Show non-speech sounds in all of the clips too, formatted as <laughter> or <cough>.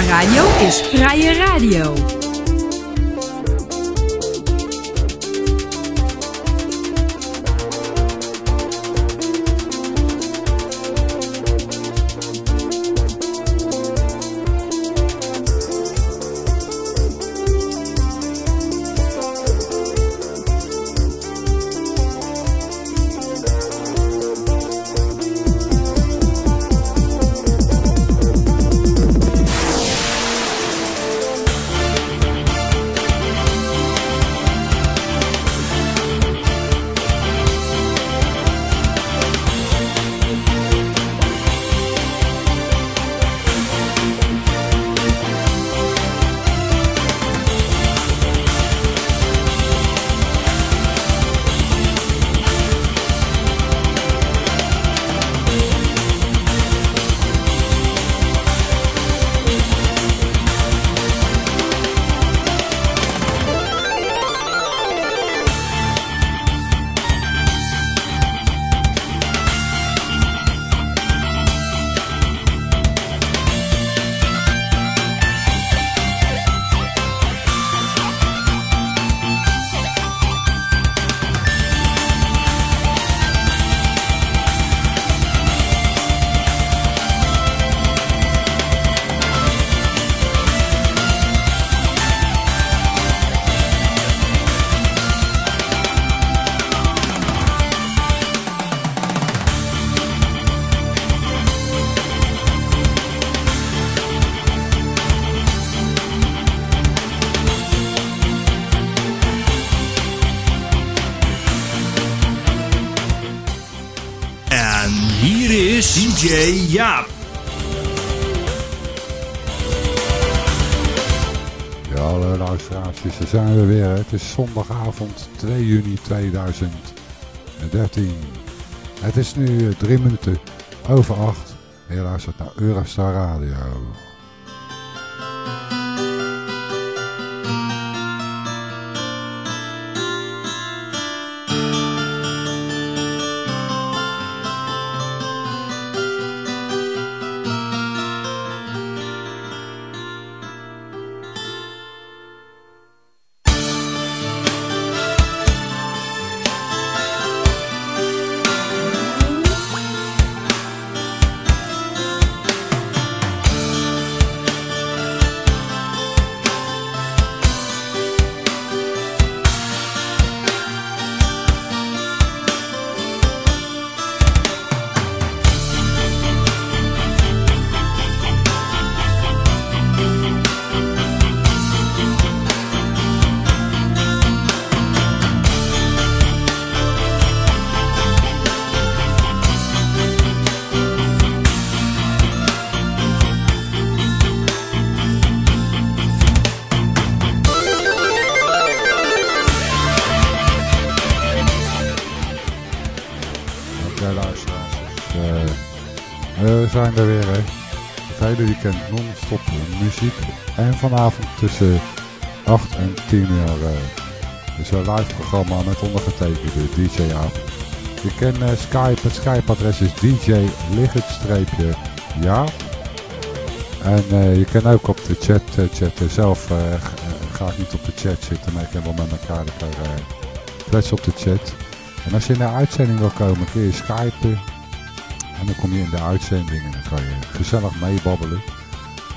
Radio is vrije radio. Jaap. Ja, hallo luisteraars, dus daar zijn we weer. Het is zondagavond 2 juni 2013. Het is nu eh, drie minuten over acht. En je luistert naar Eurostar Radio. We zijn er weer hè. Het hele weekend non-stop muziek. En vanavond tussen 8 en 10 uur eh, is een live programma met ondergetekende DJ Jaap. Je kent eh, Skype, het Skype-adres is DJ streepje Jaap. En eh, je kan ook op de chat eh, chatten. Zelf eh, eh, ga ik niet op de chat zitten, maar ik kan wel met elkaar lekker eh, kletsen op de chat. En als je de uitzending wil komen, kun je skypen. En dan kom je in de uitzending en dan kan je gezellig meebabbelen.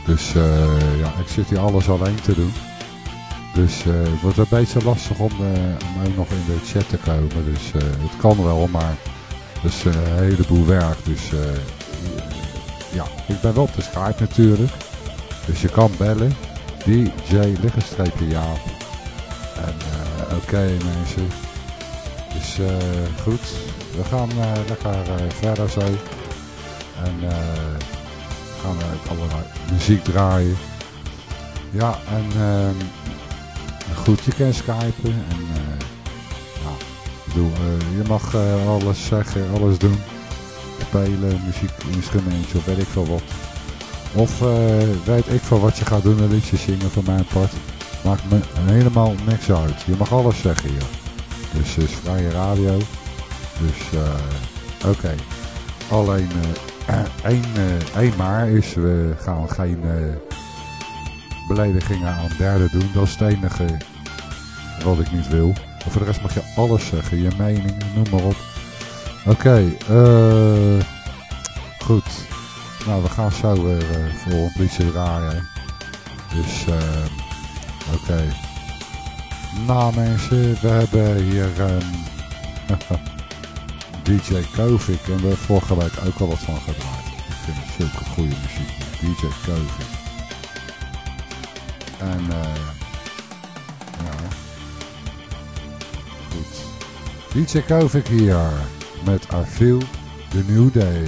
Dus eh, ja, ik zit hier alles alleen te doen. Dus eh, het wordt een beetje lastig om, eh, om nog in de chat te komen. Dus het kan wel, maar het is een heleboel werk. Dus ja, ik ben wel op de Skype natuurlijk. Dus je kan bellen. DJ liggenstreepje Jaap. En oké mensen. Dus goed, we gaan lekker verder zo. En eh gaan we allerlei muziek draaien. Ja, en ehm, goed, je kan skypen. En eh, ja, ik bedoel, eh, je mag alles zeggen, alles doen. Spelen, muziek, instrumentje of weet ik veel wat. Of weet ik veel wat je gaat doen, een liedje zingen van mijn part. Maakt me helemaal niks uit. Je mag alles zeggen hier. Dus het is vrije radio. Dus oké. Alleen eh, één, eh, één maar is, we gaan geen eh, beledigingen aan derden doen. Dat is het enige wat ik niet wil. Maar voor de rest mag je alles zeggen. Je mening, noem maar op. Oké, eh goed. Nou, we gaan zo weer uh, voor een liedje draaien. Dus, eh oké. Nou mensen, we hebben hier um, <laughs> DJ Kovic en we hebben vorige week ook al wat van gedraaid. Ik vind het zulke goede muziek. DJ Kovic. En eh ja, goed. DJ Kovic hier met I Feel the New Day.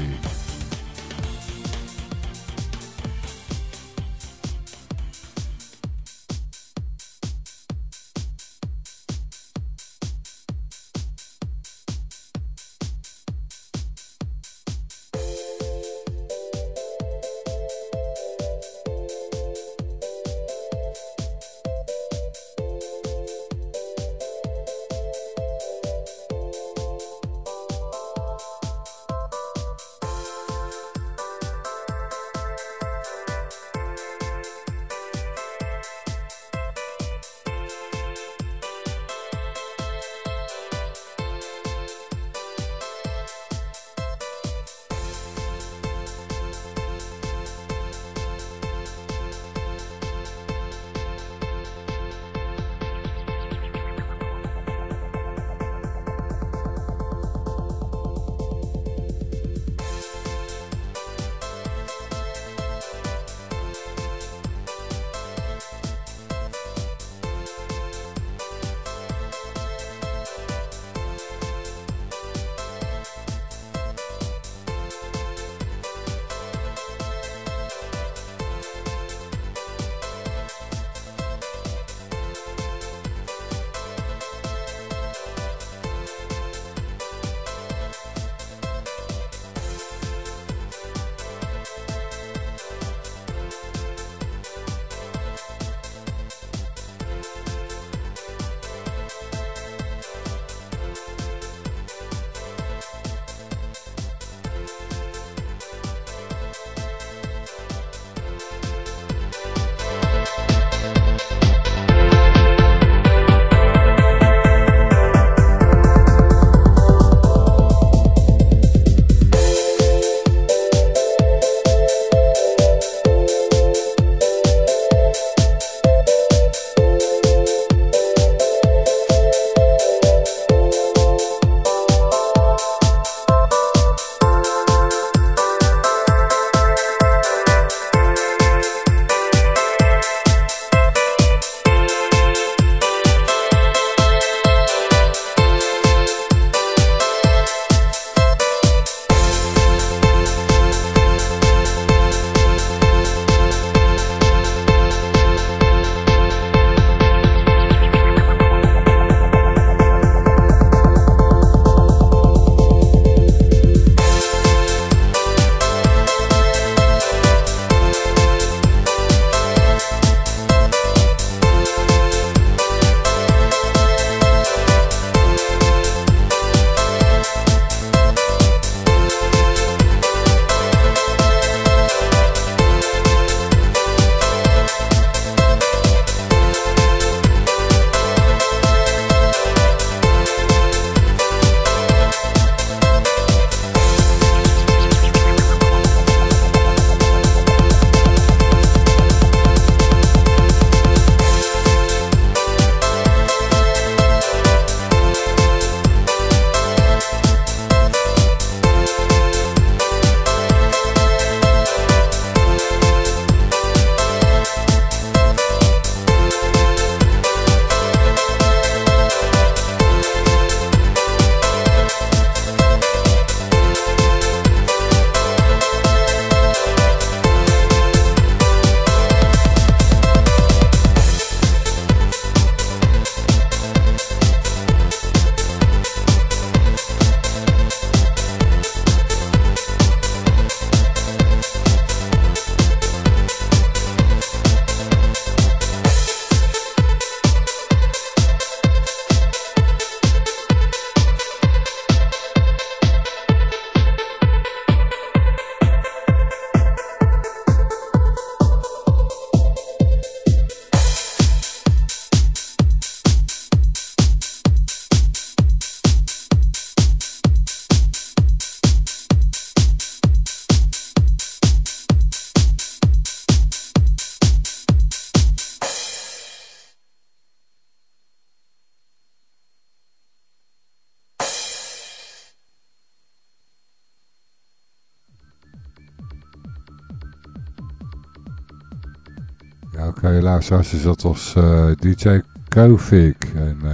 Is dat was uh, DJ Kovic. En uh,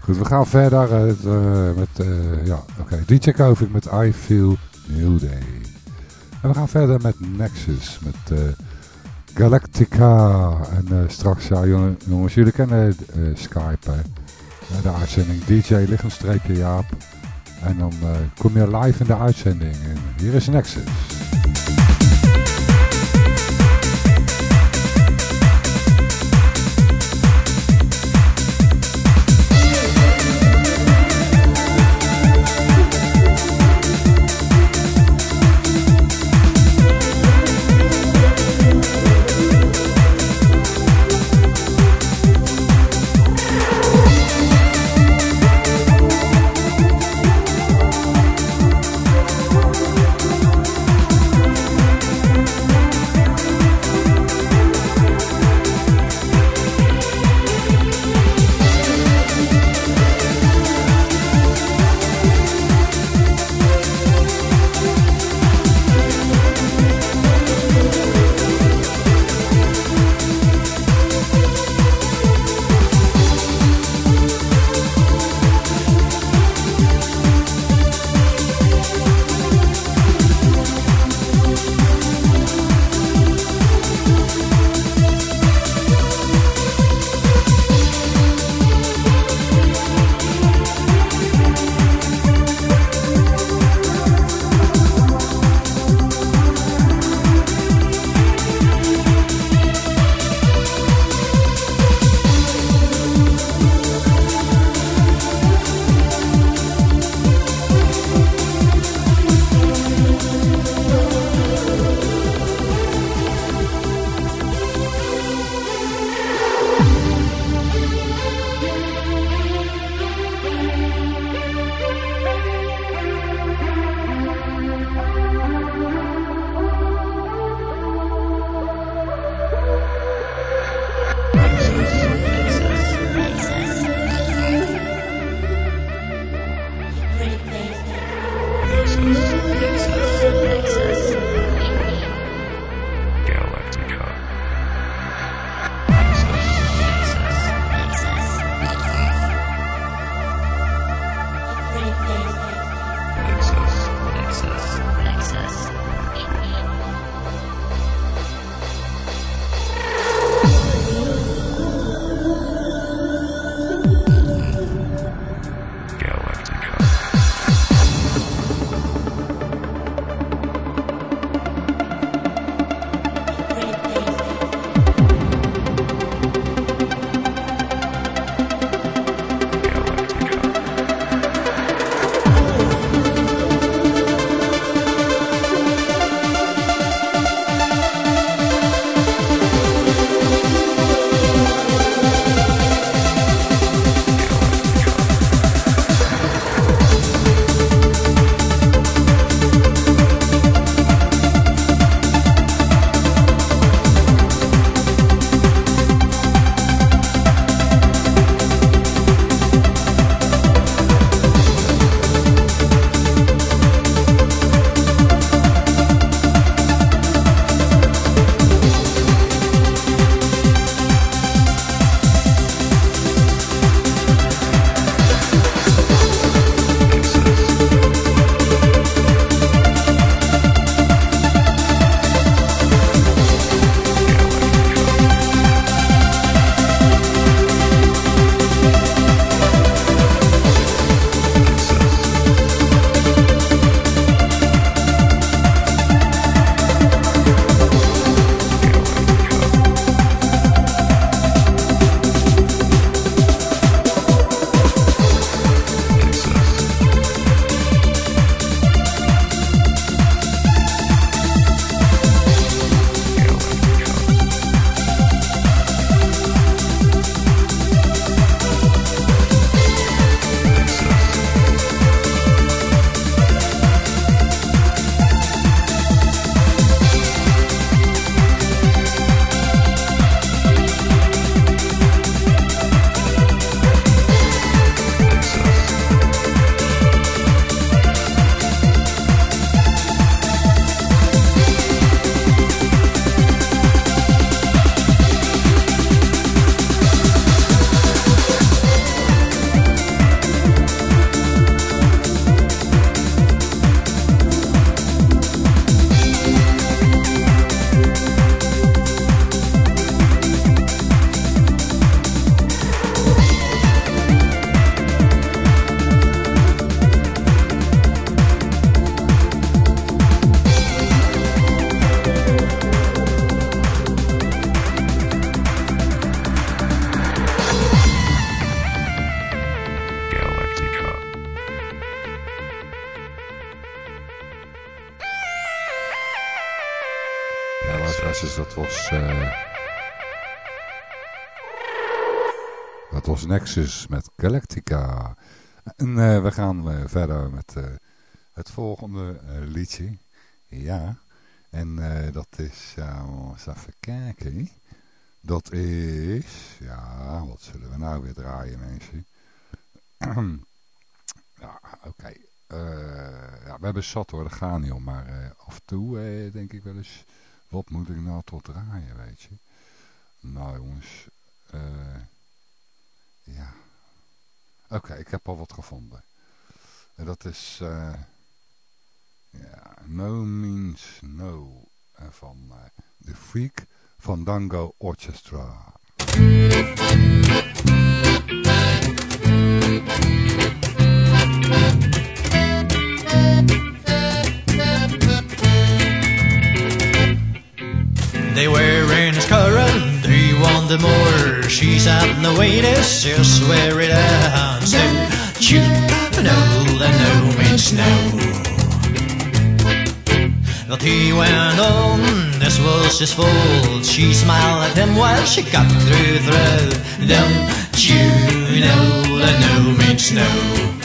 goed, we gaan verder uh, met, ja, okay, DJ Kovic met I Feel New Day. En we gaan verder met Nexus, met Galactica. En straks, ja jongens, jullie kennen Skype, de uitzending DJ Lichaamstreepje Jaap. En dan kom je live in de uitzending. En hier is Nexus. Nexus met Galactica. En uh, we gaan uh, verder met het volgende liedje. Ja, en dat is... eens even kijken. Dat is... Ja, wat zullen we nou weer draaien, mensen? <clears throat> ja, oké. Ja, we hebben zat hoor, dat gaat niet om. Maar af en toe denk ik wel eens, wat moet ik nou tot draaien, weet je. Nou jongens, ja. Oké, ik heb al wat gevonden. En dat is, ja, No Means No van The Freak van Dango Orchestra. They were in his car won the more. She sat in the waiters, just wear it out. So, you know that no means no. But he went on, this was his fault. She smiled at him while she got through the throat. Don't you know that no means no?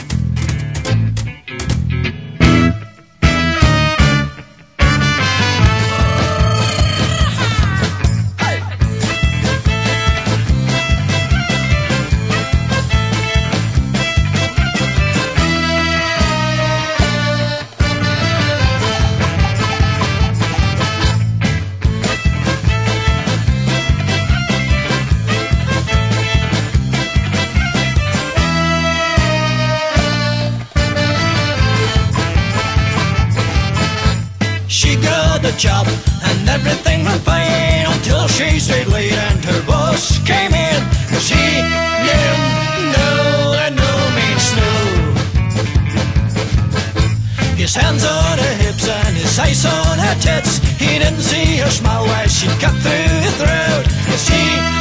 She stayed late and her boss came in. Cause he didn't that no means no. His hands on her hips and his eyes on her tits. He didn't see her smile while she cut through his throat. Cause he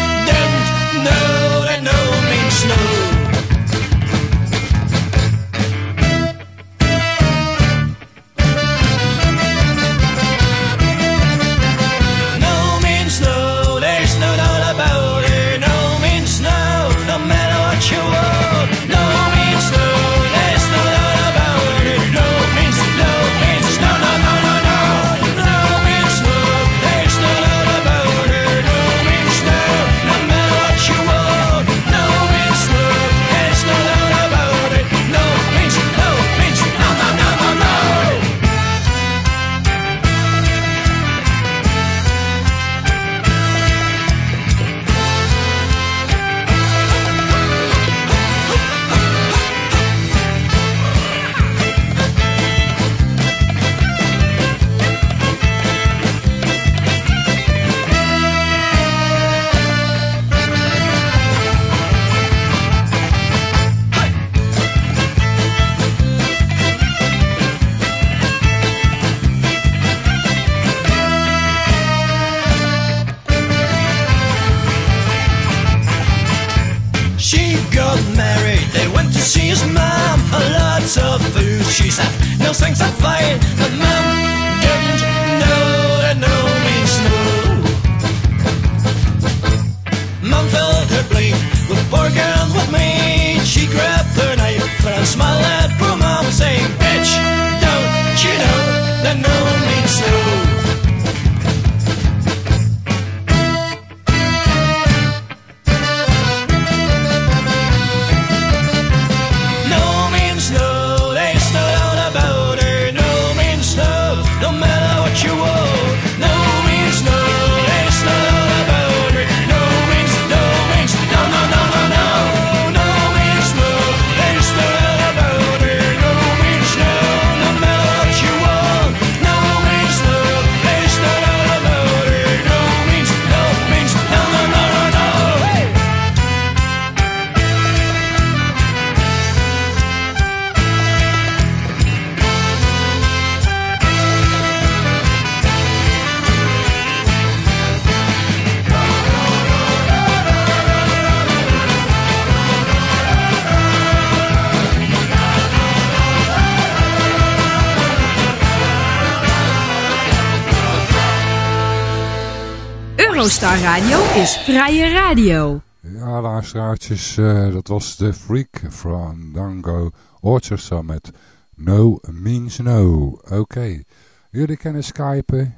Radio is vrije radio. Ja, luisteraartjes, uh, dat was de Freak from Dango Orchestra met No Means No. Oké, jullie kennen skypen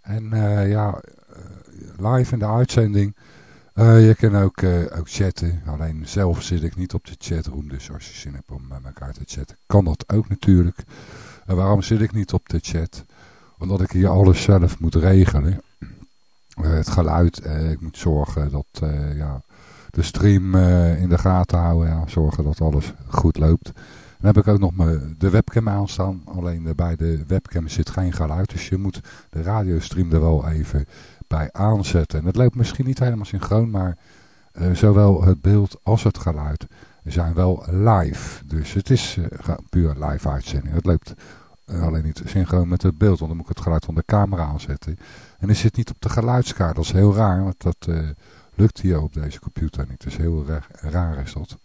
en uh, ja, uh, live in de uitzending. je kan ook, ook chatten, alleen zelf zit ik niet op de chatroom, dus als je zin hebt om met elkaar te chatten, kan dat ook natuurlijk. En waarom zit ik niet op de chat? Omdat ik hier alles zelf moet regelen. Het geluid, ik moet zorgen dat ja, de stream in de gaten houden. Ja, zorgen dat alles goed loopt. Dan heb ik ook nog de webcam aanstaan. Alleen bij de webcam zit geen geluid. Dus je moet de radiostream er wel even bij aanzetten. En het loopt misschien niet helemaal synchroon. Maar zowel het beeld als het geluid zijn wel live. Dus het is puur live uitzending. Het loopt alleen niet synchroon met het beeld. Want dan moet ik het geluid van de camera aanzetten. En het zit niet op de geluidskaart. Dat is heel raar. Want dat lukt hier op deze computer niet. Dus heel raar, is dat.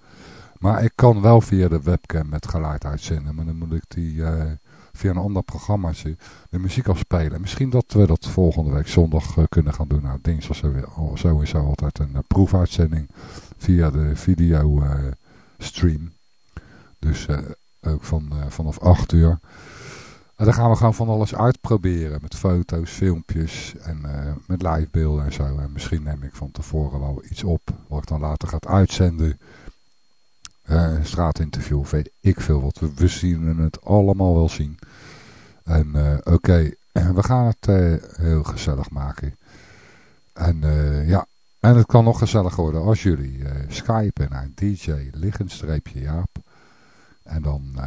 Maar ik kan wel via de webcam met geluid uitzenden. Maar dan moet ik die uh, via een ander programma de muziek afspelen. Misschien dat we dat volgende week zondag kunnen gaan doen. Nou, dinsdag sowieso altijd een proefuitzending via de video stream. Dus ook van, vanaf 8 uur. En dan gaan we gewoon van alles uitproberen. Met foto's, filmpjes en uh, met livebeelden en zo. En misschien neem ik van tevoren wel iets op. Wat ik dan later ga uitzenden. Uh, straatinterview of weet ik veel wat. We, we zien het allemaal wel zien. En uh, oké, okay. <clears throat> we gaan het heel gezellig maken. En ja, en het kan nog gezelliger worden als jullie skypen naar DJ liggenstreepje Jaap. En dan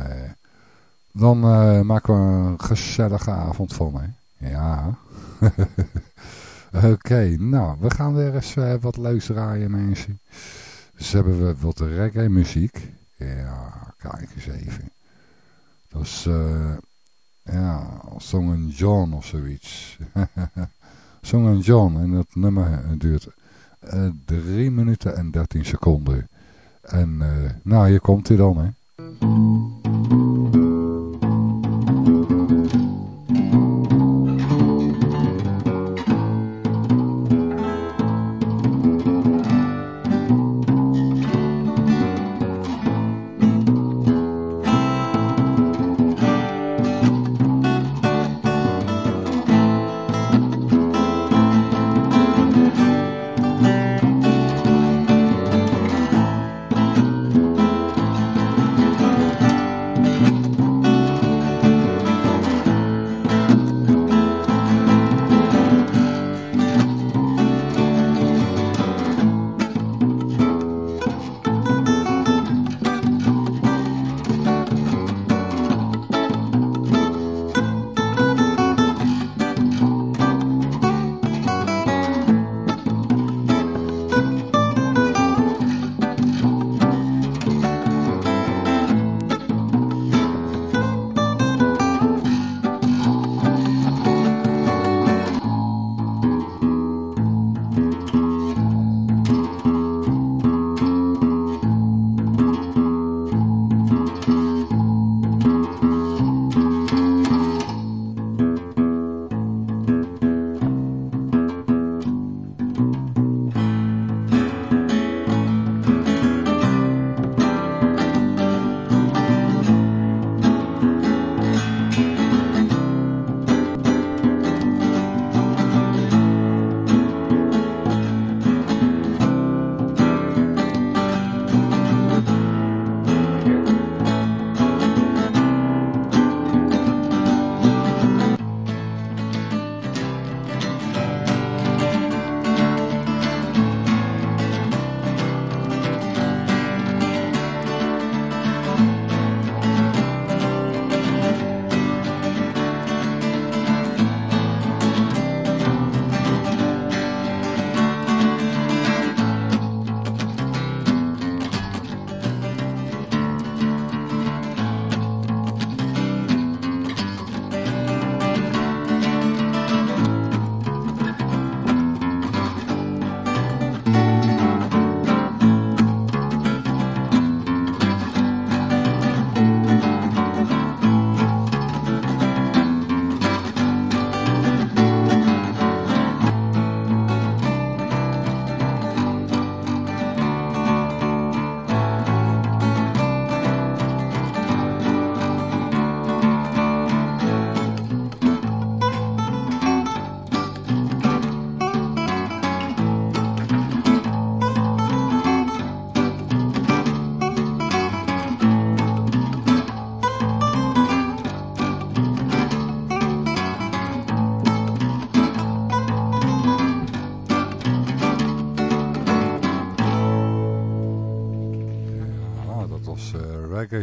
dan uh, maken we een gezellige avond van, hè? Ja. <laughs> Oké, nou, we gaan weer eens uh, wat leuks draaien, mensen. Dus hebben we wat reggae muziek. Ja, kijk eens even. Dat is, uh, ja, Song John of zoiets. <laughs> Song John, en dat nummer duurt 3 minuten en 13 seconden. En, nou, hier komt hij dan, hè.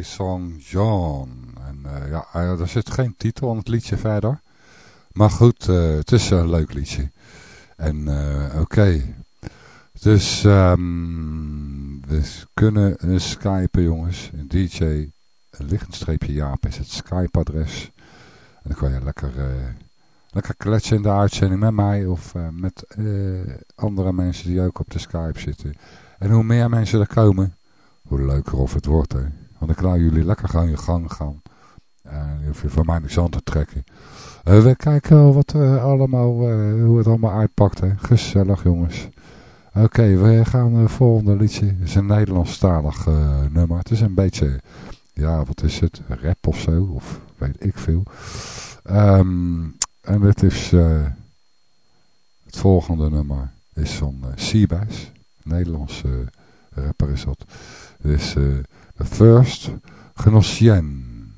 Song John. En uh, ja, uh, er zit geen titel aan het liedje verder. Maar goed, uh, het is een leuk liedje. En oké. Dus um, we kunnen skypen jongens. DJ lichtstreepje Jaap is het Skype adres. En dan kan je lekker, lekker kletsen in de uitzending met mij of met andere mensen die ook op de Skype zitten. En hoe meer mensen er komen, hoe leuker of het wordt. Hè. Want dan laat jullie lekker gaan je gang gaan. En je hoeft je van mij niks aan te trekken. Uh, we kijken wat uh, allemaal, uh, hoe het allemaal uitpakt. Hè. Gezellig jongens. Oké, we gaan het volgende liedje. Het is een Nederlandstalig nummer. Het is een beetje, ja wat is het, rap of zo. Of weet ik veel. Um, en dit is, het volgende nummer is van Seabass. Nederlandse rapper is dat. Het is First Gnossienne.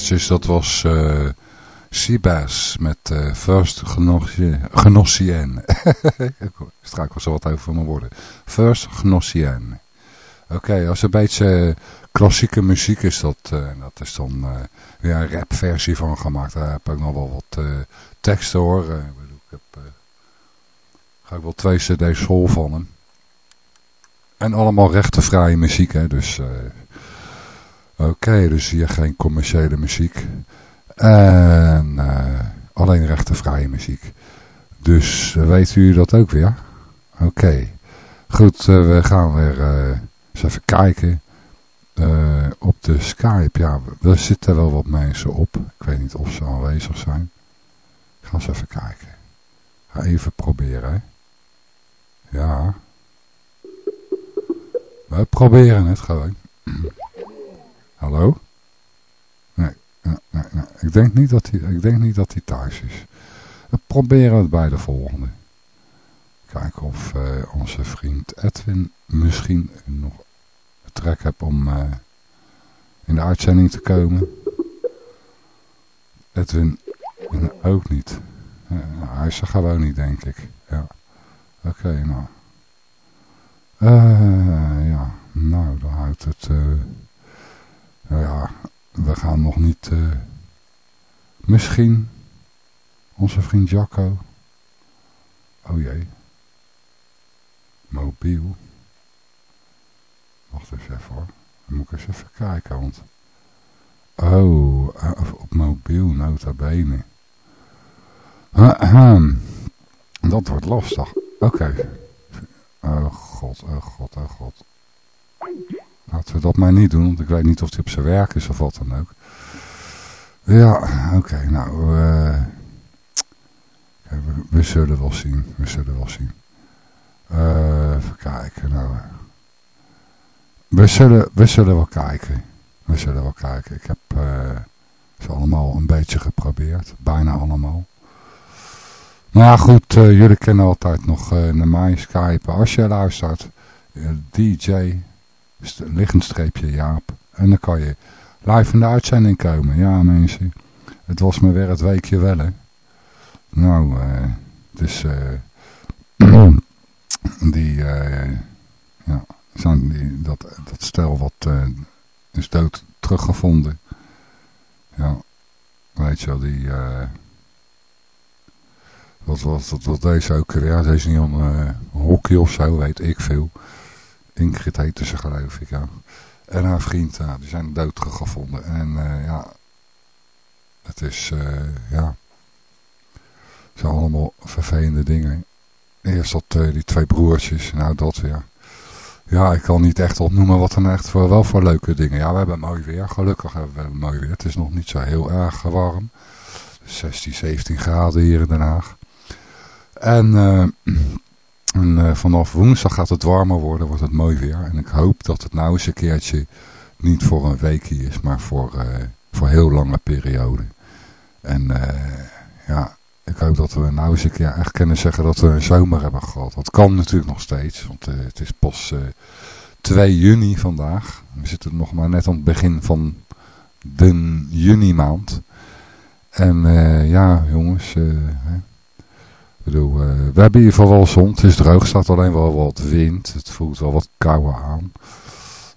Luisteraartjes, dat was uh, met uh, First Genossien. <laughs> Ik struikel zo wat over mijn woorden. First Genossien. Oké, als een beetje klassieke muziek is dat, uh, dat is dan weer een rapversie van gemaakt. Daar heb ik nog wel wat teksten hoor. ik heb, ga ik wel twee cd's vol van hem. En allemaal rechtenvrije muziek, hè. Dus, oké, dus hier geen commerciële muziek. En alleen rechtenvrije muziek. Dus weet u dat ook weer? Oké. Goed, we gaan weer eens even kijken. Uh, op de Skype, ja, er zitten wel wat mensen op. Ik weet niet of ze aanwezig zijn. Ik ga eens even kijken. Ga even proberen, hè. Ja. We proberen het gewoon. <clears throat> Hallo? Nee, nee, Ik denk niet dat hij, ik denk niet dat hij thuis is. We proberen het bij de volgende. Kijken of uh, onze vriend Edwin misschien nog trek heb om uh, in de uitzending te komen. Edwin ook niet. Uh, hij is er gewoon niet, denk ik. Ja. Oké, okay, nou. Ja, nou, dan houdt het... nou ja, we gaan nog niet... misschien onze vriend Jacco. Oh jee. Mobiel. Wacht eens even hoor. Dan moet ik eens even kijken, want... Oh, eh, op mobiel nota bene. Dat wordt lastig. Oké. Oh god, oh god, oh god. Laten we dat maar niet doen, want ik weet niet of hij op zijn werk is of wat dan ook. Ja, oké, nou, uh, we, zullen wel zien, we zullen wel zien. Uh, even kijken, nou... We zullen, we zullen wel kijken. We zullen wel kijken. Ik heb uh, ze allemaal een beetje geprobeerd. Bijna allemaal. Nou ja, goed. Jullie kennen altijd nog naar mij Skype. Als je luistert. DJ. Liggenstreepje Jaap. En dan kan je live in de uitzending komen. Ja mensen. Het was me weer het weekje wel hè. Nou. dus. <clears throat> die. ja zijn die, dat, dat stel wat uh, is dood teruggevonden. Ja, weet je wel, die... Uh, wat was dat, wat deze ook? Ja, deze niet om uh, hockey of zo, weet ik veel. Ingrid heette ze geloof ik, ja. En haar vriend, die zijn dood teruggevonden. En ja, het is, ja... Het zijn allemaal vervelende dingen. Eerst dat die twee broertjes, nou dat weer. Ja, ik kan niet echt opnoemen wat dan echt voor, wel voor leuke dingen. Ja, we hebben mooi weer. Gelukkig hebben we mooi weer. Het is nog niet zo heel erg warm. 16, 17 graden hier in Den Haag. En, uh, <clears throat> en uh, vanaf woensdag gaat het warmer worden, wordt het mooi weer. En ik hoop dat het nou eens een keertje niet voor een weekje is, maar voor, uh, voor heel lange periode. En ja, ik hoop dat we nou eens een keer echt kunnen zeggen dat we een zomer hebben gehad. Dat kan natuurlijk nog steeds, want het is pas uh, eh, 2 juni vandaag. We zitten nog maar net aan het begin van de juni maand. En ja, jongens, hè. Bedoel, we hebben ieder geval wel zon. Het is droog, staat alleen wel wat wind. Het voelt wel wat kouder aan.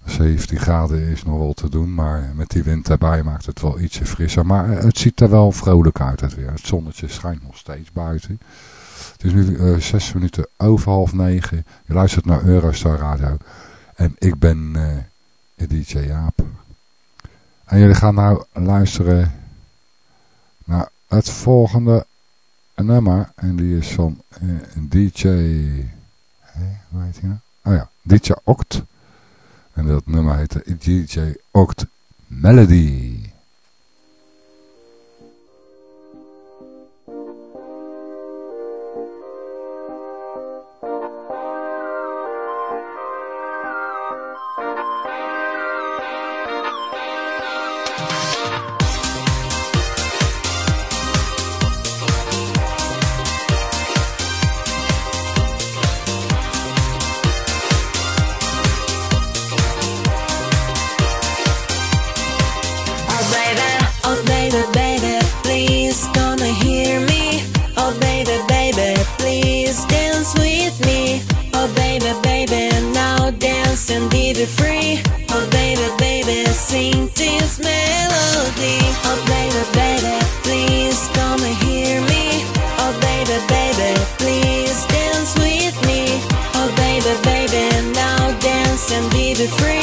17 graden is nog wel te doen, maar met die wind erbij maakt het wel ietsje frisser. Maar het ziet er wel vrolijk uit het weer. Het zonnetje schijnt nog steeds buiten. Het is nu uh, zes minuten over half negen. Je luistert naar Eurostar Radio. En ik ben uh, DJ Jaap. En jullie gaan nou luisteren naar het volgende nummer. En die is van uh, DJ... Hé, hoe heet hij nou? Oh ja, DJ Oct. En dat nummer heette DJ Oct Melody. different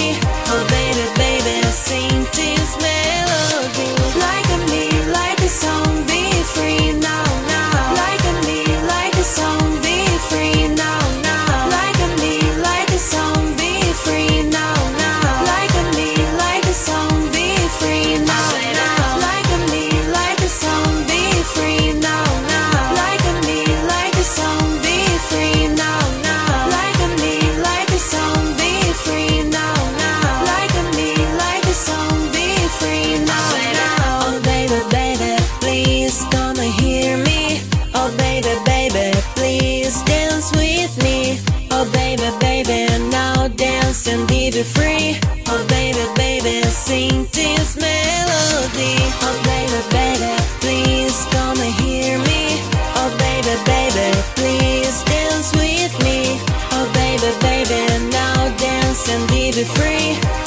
free.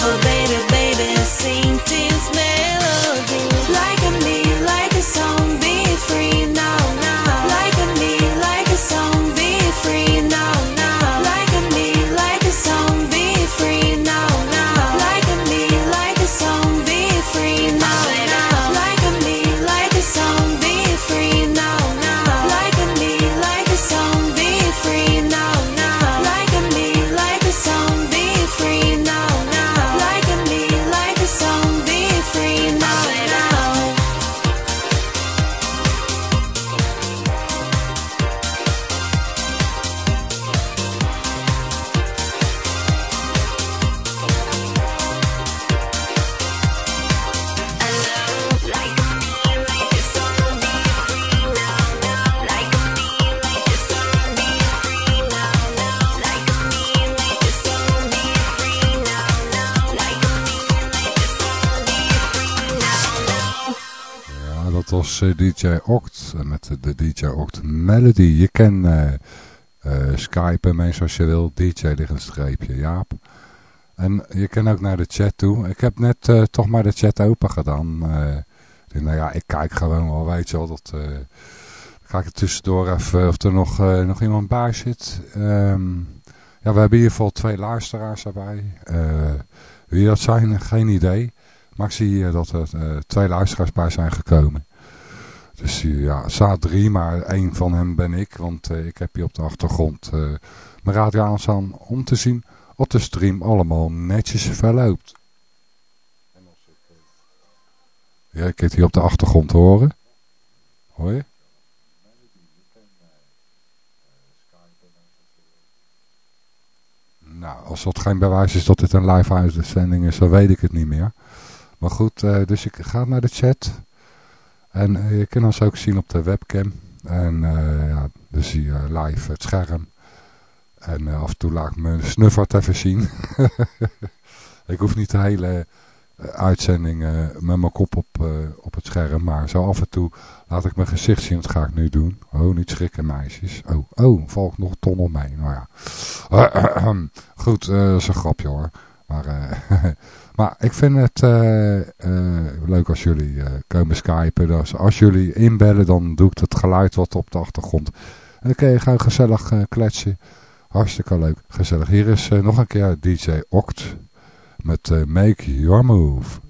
DJ Oct eh, met de DJ Oct Melody. Je kan eh eh, skypen mensen als je wil. DJ ligt een streepje, Jaap. En je kan ook naar de chat toe. Ik heb net toch maar de chat open gedaan. Nou ja, ik kijk gewoon wel, weet je wel. Dat, ga ik er tussendoor even of er nog, nog iemand bij zit. Ehm, ja, we hebben geval twee luisteraars erbij. Wie dat zijn, geen idee. Maar ik zie hier dat er twee luisteraars bij zijn gekomen. Dus eh, ja, staat drie, maar één van hen ben ik. Want eh, ik heb hier op de achtergrond eh, mijn radio aanstaan om te zien of de stream allemaal netjes verloopt. Ja, ik kan hier op de achtergrond horen. Hoor je? Nou, als dat geen bewijs is dat dit een live uitzending is, dan weet ik het niet meer. Maar goed, dus ik ga naar de chat. En eh, je kan ons ook zien op de webcam. En eh, ja, dan zie je live het scherm. En eh, af en toe laat ik mijn snuffert even zien. <laughs> ik hoef niet de hele uitzending met mijn kop op, op het scherm. Maar zo af en toe laat ik mijn gezicht zien. Dat ga ik nu doen. Oh, niet schrikken meisjes. Oh, oh, val ik nog een ton omheen. Nou ja. <clears throat> Goed, dat is een grapje hoor. Maar, <laughs> maar ik vind het eh, leuk als jullie eh, komen skypen. Dus als jullie inbellen, dan doe ik het geluid wat op de achtergrond. En dan kun je gewoon gezellig kletsen. Hartstikke leuk, gezellig. Hier is nog een keer DJ Oct met Make Your Move.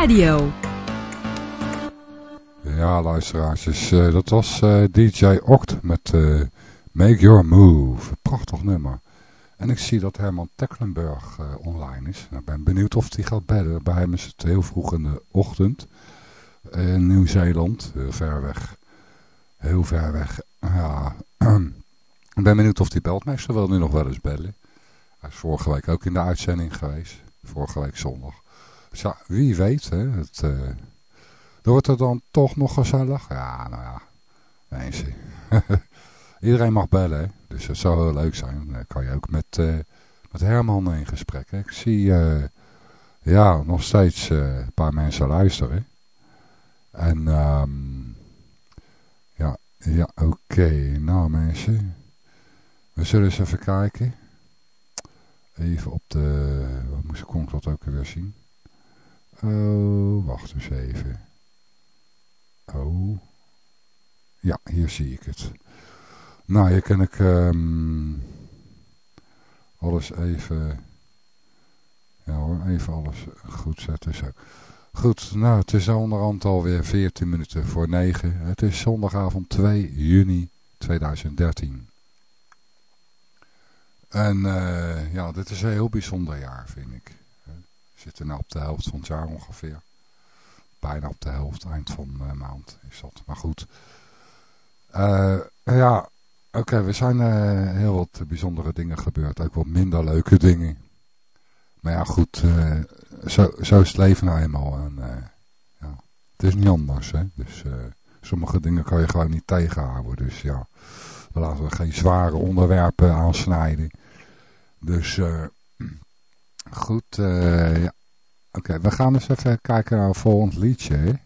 Radio. Ja, luisteraars, dus, eh, dat was eh, DJ Oct met eh, Make Your Move. Prachtig nummer. En ik zie dat Herman Tecklenburg online is. Nou, ik ben benieuwd of hij gaat bedden. Bij hem is het heel vroeg in de ochtend. In Nieuw-Zeeland, ver weg. Heel ver weg. Ja, <clears throat> ik ben benieuwd of hij belt. Meestal wil nu nog wel eens bellen. Hij is vorige week ook in de uitzending geweest. Vorige week zondag. Dus ja, wie weet, hè. Het... Wordt het dan toch nog gezellig? Ja, nou ja. Eens. <laughs> Iedereen mag bellen, hè? dus het zou heel leuk zijn. Dan kan je ook met, uh, met Herman in gesprek. Hè? Ik zie uh, ja, nog steeds een paar mensen luisteren. En um, ja, ja oké. Nou mensen, we zullen eens even kijken. Even op de... Wat moest ik dat ook weer zien? Oh, wacht eens even. Oh. Ja, hier zie ik het. Nou, hier kan ik um, alles even... Ja hoor, even alles goed zetten. Zo. Goed, nou het is onderhand alweer 14 minuten voor 9. Het is zondagavond 2 juni 2013. En uh, ja, dit is een heel bijzonder jaar vind ik. Zitten nu op de helft van het jaar ongeveer bijna op de helft, eind van de maand is dat. Maar goed. Uh, ja, oké, we zijn uh, heel wat bijzondere dingen gebeurd. Ook wat minder leuke dingen. Maar ja, goed. Zo, zo is het leven nou eenmaal. En, ja, het is niet anders, hè. Dus sommige dingen kan je gewoon niet tegenhouden. Dus ja, we laten we geen zware onderwerpen aansnijden. Dus goed, ja. Oké, we gaan eens even kijken naar een volgend liedje.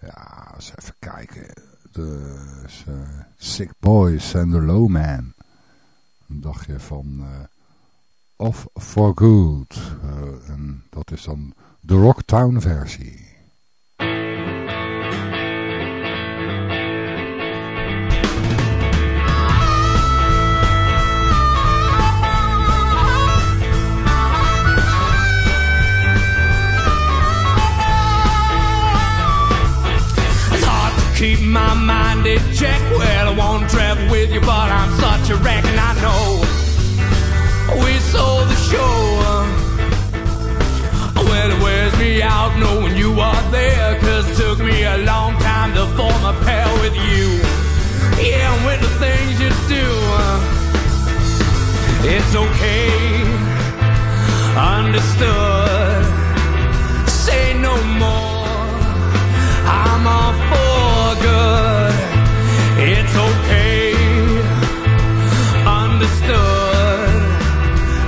Ja, eens even kijken. Dus, uh, Sick Boys and the Low Man. Een dagje van uh, Off for Good. Uh, en dat is dan de Rocktown versie. Keep my mind in check. Well, I won't travel with you, but I'm such a wreck, and I know we sold the show. Well, it wears me out knowing you are there, cause it took me a long time to form a pair with you. Yeah, and with the things you do, it's okay, understood. Say no more, I'm all for good. It's okay, understood.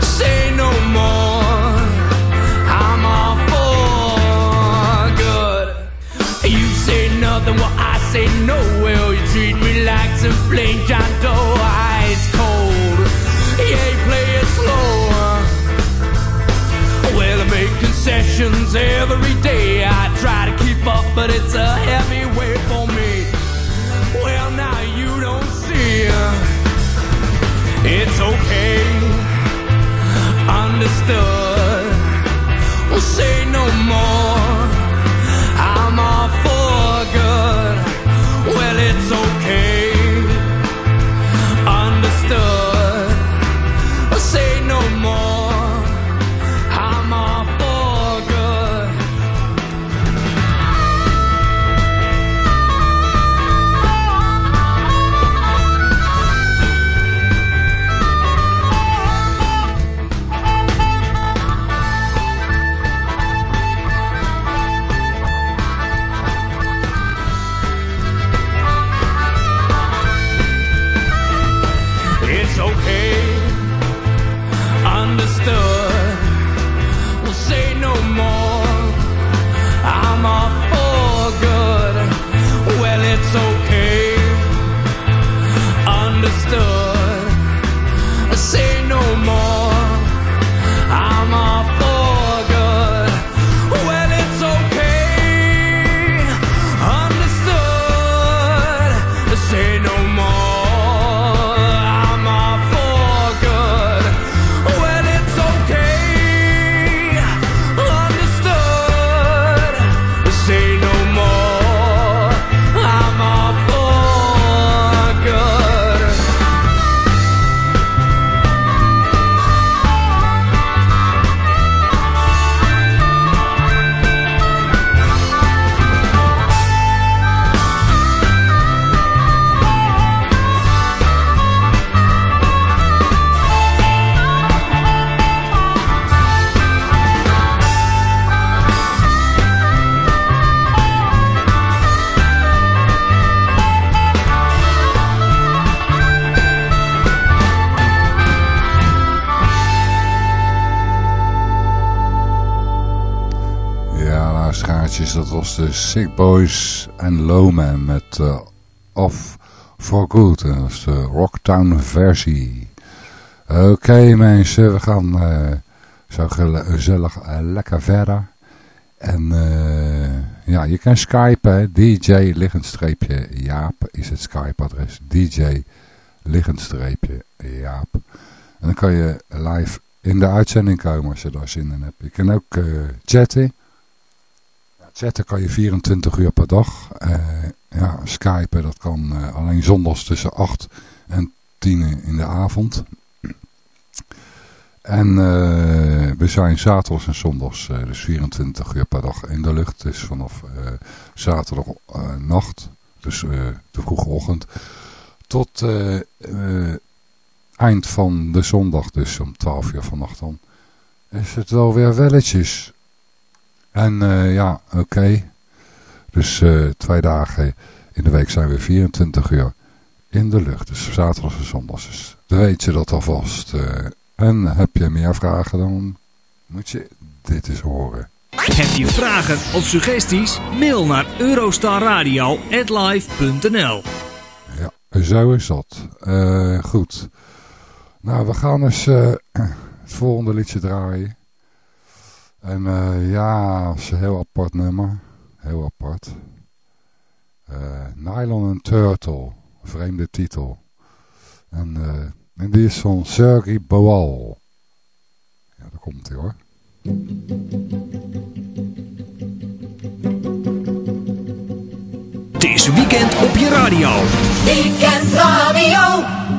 Say no more. I'm all for good. You say nothing, well I say you treat me like some plain John Doe, ice cold. Yeah, play it slow. Well, I make concessions every day. I try to keep up, but it's a heavy weight It's okay, understood. We'll say no more. Sick Boys en Lowman met uh, Off for Good. Dat is de Rocktown versie. Oké mensen, we gaan uh, zo gezellig uh, lekker verder. En ja, je kan skypen, DJ liggendstreepje Jaap is het Skype adres. DJ liggendstreepje Jaap. En dan kan je live in de uitzending komen als je daar zin in hebt. Je kan ook chatten. Chatten kan je 24 uur per dag. Uh, ja, skypen dat kan uh, alleen zondags tussen 8 en 10 in de avond. En uh, we zijn zaterdags en zondags, dus 24 uur per dag in de lucht. Dus vanaf zaterdag nacht, dus de vroege ochtend, tot eind van de zondag, dus om 12 uur vannacht dan, is het wel weer welletjes. En uh, ja, oké. Okay. Dus uh, twee dagen in de week zijn we 24 uur in de lucht. Dus zaterdag en zondag. Dus dan weet je dat alvast. Uh, en heb je meer vragen, dan moet je dit eens horen. Heb je vragen of suggesties? Mail naar eurostarradio.live.nl Ja, zo is dat. Uh, goed. Nou, we gaan eens uh, het volgende liedje draaien. En uh, ja, is een heel apart nummer. Heel apart. Uh, Nylon and Turtle. Vreemde titel. En, uh, en die is van Sergei Boal. Ja, daar komt hij hoor. Het is weekend op je radio. Weekend radio.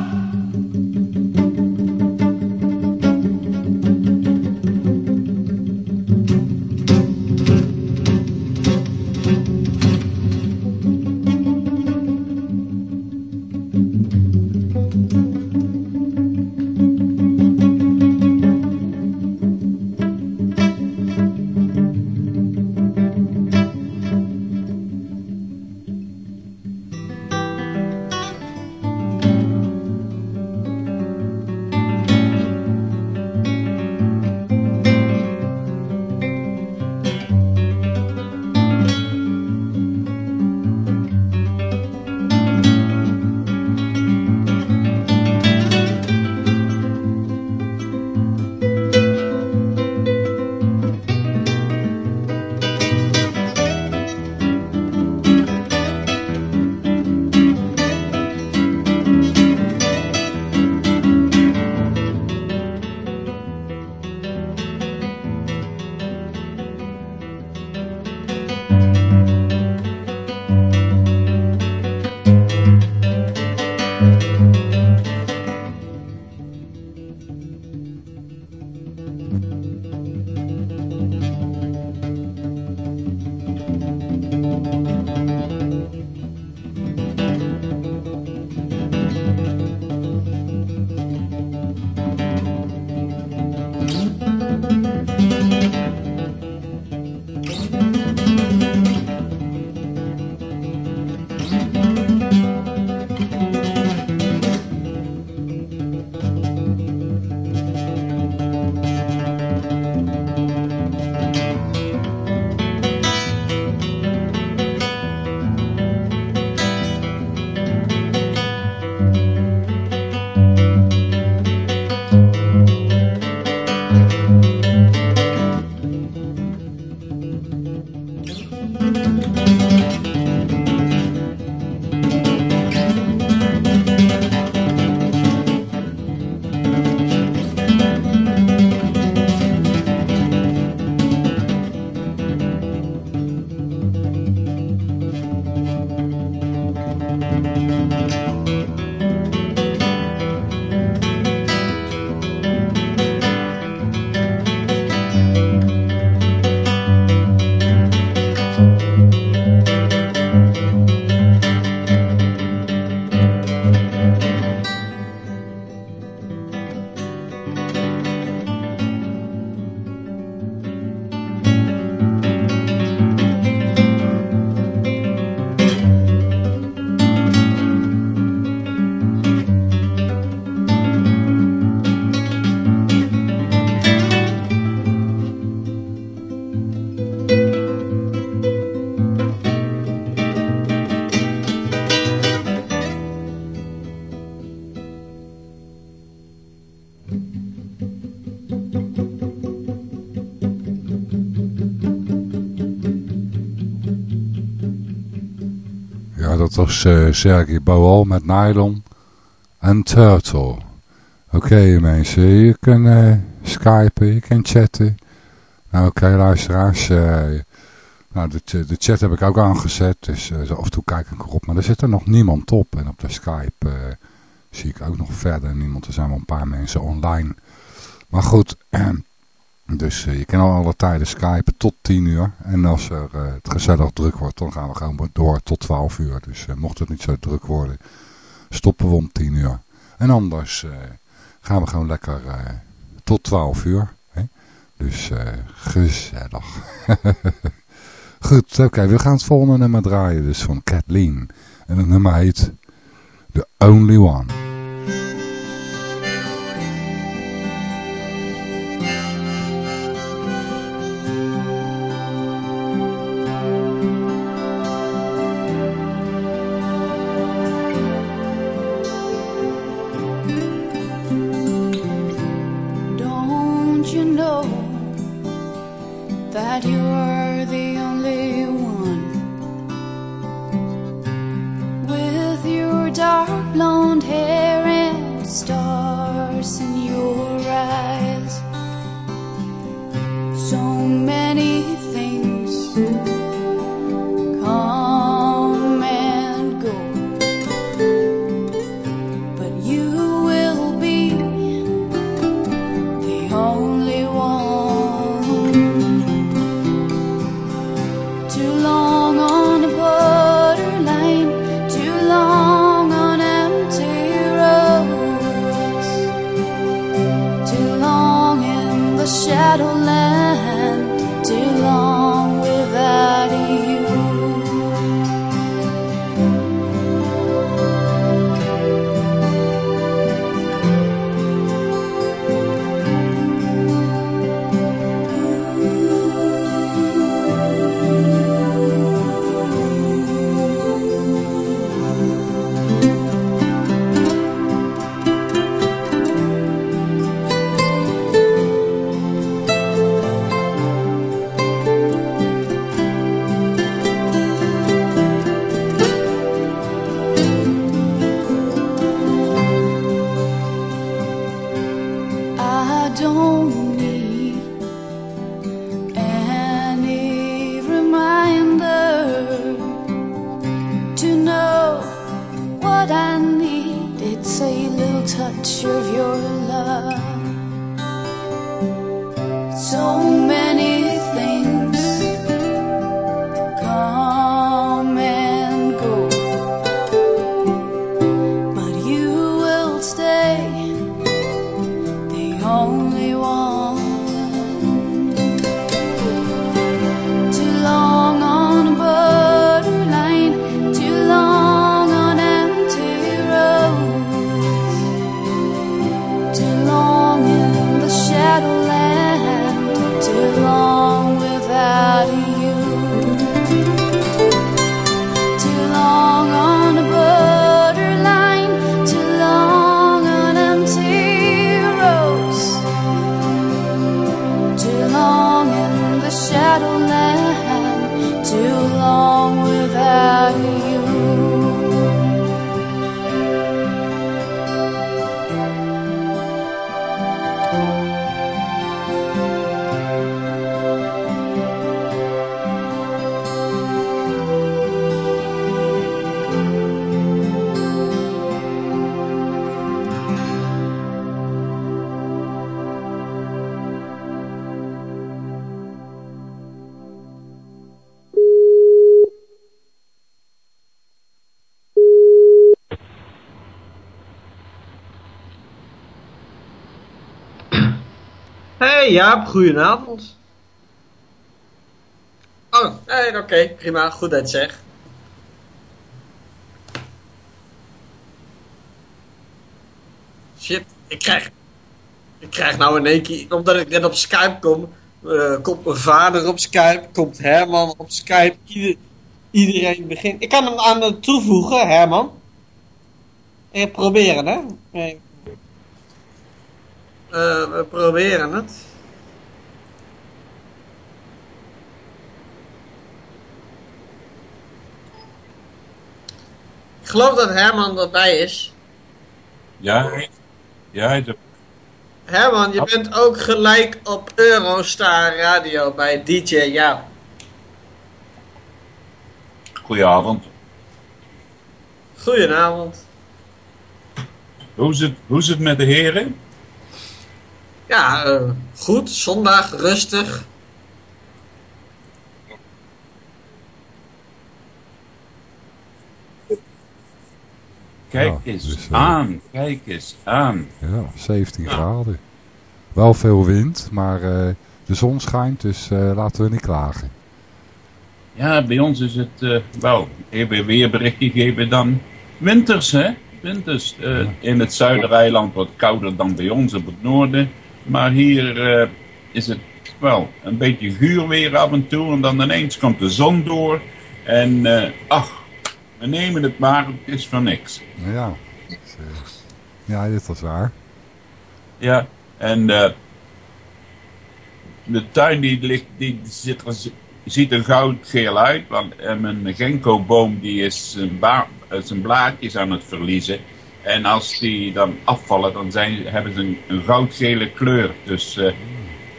Was uh, Sergej Bowal met Nylon en Turtle. Oké mensen, je kunt uh, skypen, je kunt chatten. Nou oké luisteraars, uh, nou, de, de, chat heb ik ook aangezet, dus uh, af en toe kijk ik erop. Maar er zit er nog niemand op en op de Skype zie ik ook nog verder niemand. Er zijn wel een paar mensen online. Maar goed, <clears throat> dus je kan al alle tijden skypen tot 10 uur. En als er, het gezellig druk wordt, dan gaan we gewoon door tot 12 uur. Dus mocht het niet zo druk worden, stoppen we om 10 uur. En anders gaan we gewoon lekker tot 12 uur. Hè? Dus gezellig. <laughs> Goed, oké, we gaan het volgende nummer draaien. Dus van Kathleen. En het nummer heet The Only One. Hey Jaap, goedenavond. Oh, nee, oké, prima, goed dat zegt. Shit, ik krijg, ik krijg nou in één keer, omdat ik net op Skype kom, eh, komt mijn vader op Skype, komt Herman op Skype, ieder, iedereen begint. Ik kan hem aan het toevoegen, Herman. Even proberen, hè. Eh, we proberen het. Geloof dat Herman erbij is. Ja, ja er. Herman, je bent ook gelijk op Eurostar Radio bij DJ Jaap. Goedenavond. Goedenavond. Hoe is, het, hoe is het met de heren? Ja, eh, goed. Zondag, rustig. Kijk Ja, eens dus, eh, aan, kijk eens aan. Ja, 17 graden. Wel veel wind, maar eh, de zon schijnt, dus eh, laten we niet klagen. Ja, bij ons is het wel even weerberichtje gegeven dan winters, hè? Winters. In het zuidereiland wat kouder dan bij ons op het noorden. Maar hier is het wel een beetje guur weer af en toe. En dan ineens komt de zon door. En eh, ach, we nemen het maar, het is van niks. Ja, ja, dit was waar. Ja, en eh, de tuin die ligt, die ziet er, ziet er goudgeel uit. Want eh, mijn Genko-boom die is zijn, eh, zijn blaadjes aan het verliezen. En als die dan afvallen, dan zijn, hebben ze een, een goudgele kleur. Dus eh,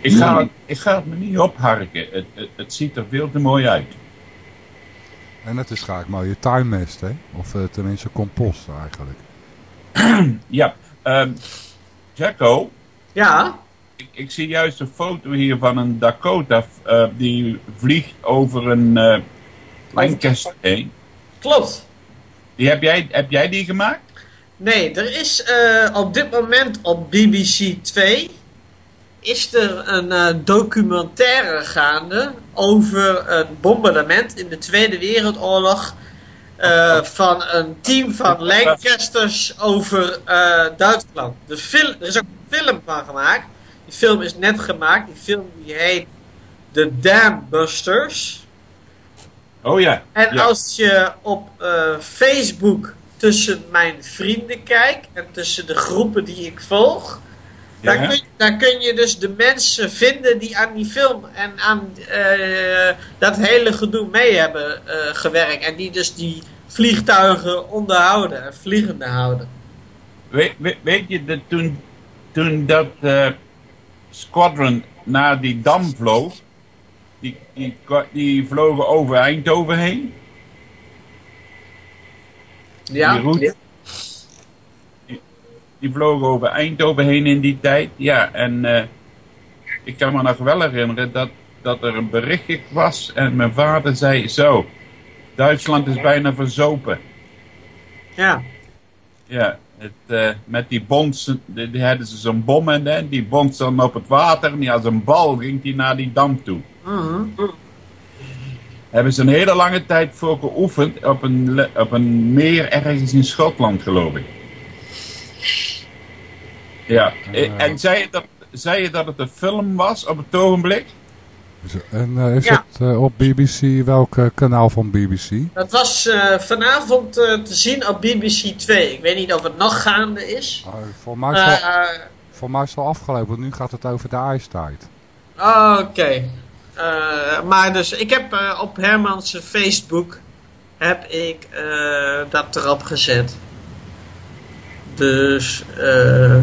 ik, ga, het- ik ga het me niet opharken. Het, het, het ziet er veel te mooi uit. En het is graag mooie tuinmest, hè? Of eh, tenminste compost eigenlijk. <clears throat> Ja, ehm Jacko, Ja, ik, ik zie juist een foto hier van een Dakota eh, die vliegt over een eh Lancaster heen. klopt. Die heb, jij, heb jij die gemaakt? Nee, er is eh, op dit moment op BBC 2 is er een eh, documentaire gaande over een bombardement in de Tweede Wereldoorlog eh, van een team van Lancasters over eh, Duitsland. De film, er is ook een film van gemaakt. Die film is net gemaakt. Die film die heet The Dam Busters. Oh ja. En ja. als je op Facebook tussen mijn vrienden kijkt en tussen de groepen die ik volg, Ja. daar, kun daar kun je dus de mensen vinden die aan die film en aan eh, dat hele gedoe mee hebben eh, gewerkt. En die dus die vliegtuigen onderhouden en vliegende houden. weet, weet, weet je, dat toen, toen dat eh, squadron naar die dam vloog, die, die, die vlogen over Eindhoven heen. Ja, Die route. Die, die vlogen over Eindhoven heen in die tijd. Ja, en eh, ik kan me nog wel herinneren dat, dat er een berichtje was en mijn vader zei zo, Duitsland is bijna verzopen. ja. Ja, het, eh, met die bonds, die, die hadden ze zo'n bom en hè, die bond dan op het water en die als een bal ging die naar die dam toe. Mhm. Hebben ze een hele lange tijd voor geoefend op een, op een meer ergens in Schotland geloof ik. Ja, eh, en zei je, dat, zei je dat het een film was op het ogenblik? En eh, is Ja. het eh, op BBC, welk eh, kanaal van BBC? Dat was eh, vanavond eh, te zien op BBC 2. Ik weet niet of het nog gaande is. Uh, voor, mij is het al, Eh, voor mij is het al afgelopen, want nu gaat het over de ijstijd. Oké. Eh, maar dus, ik heb eh, op Hermans Facebook heb ik eh, dat erop gezet. Dus eh,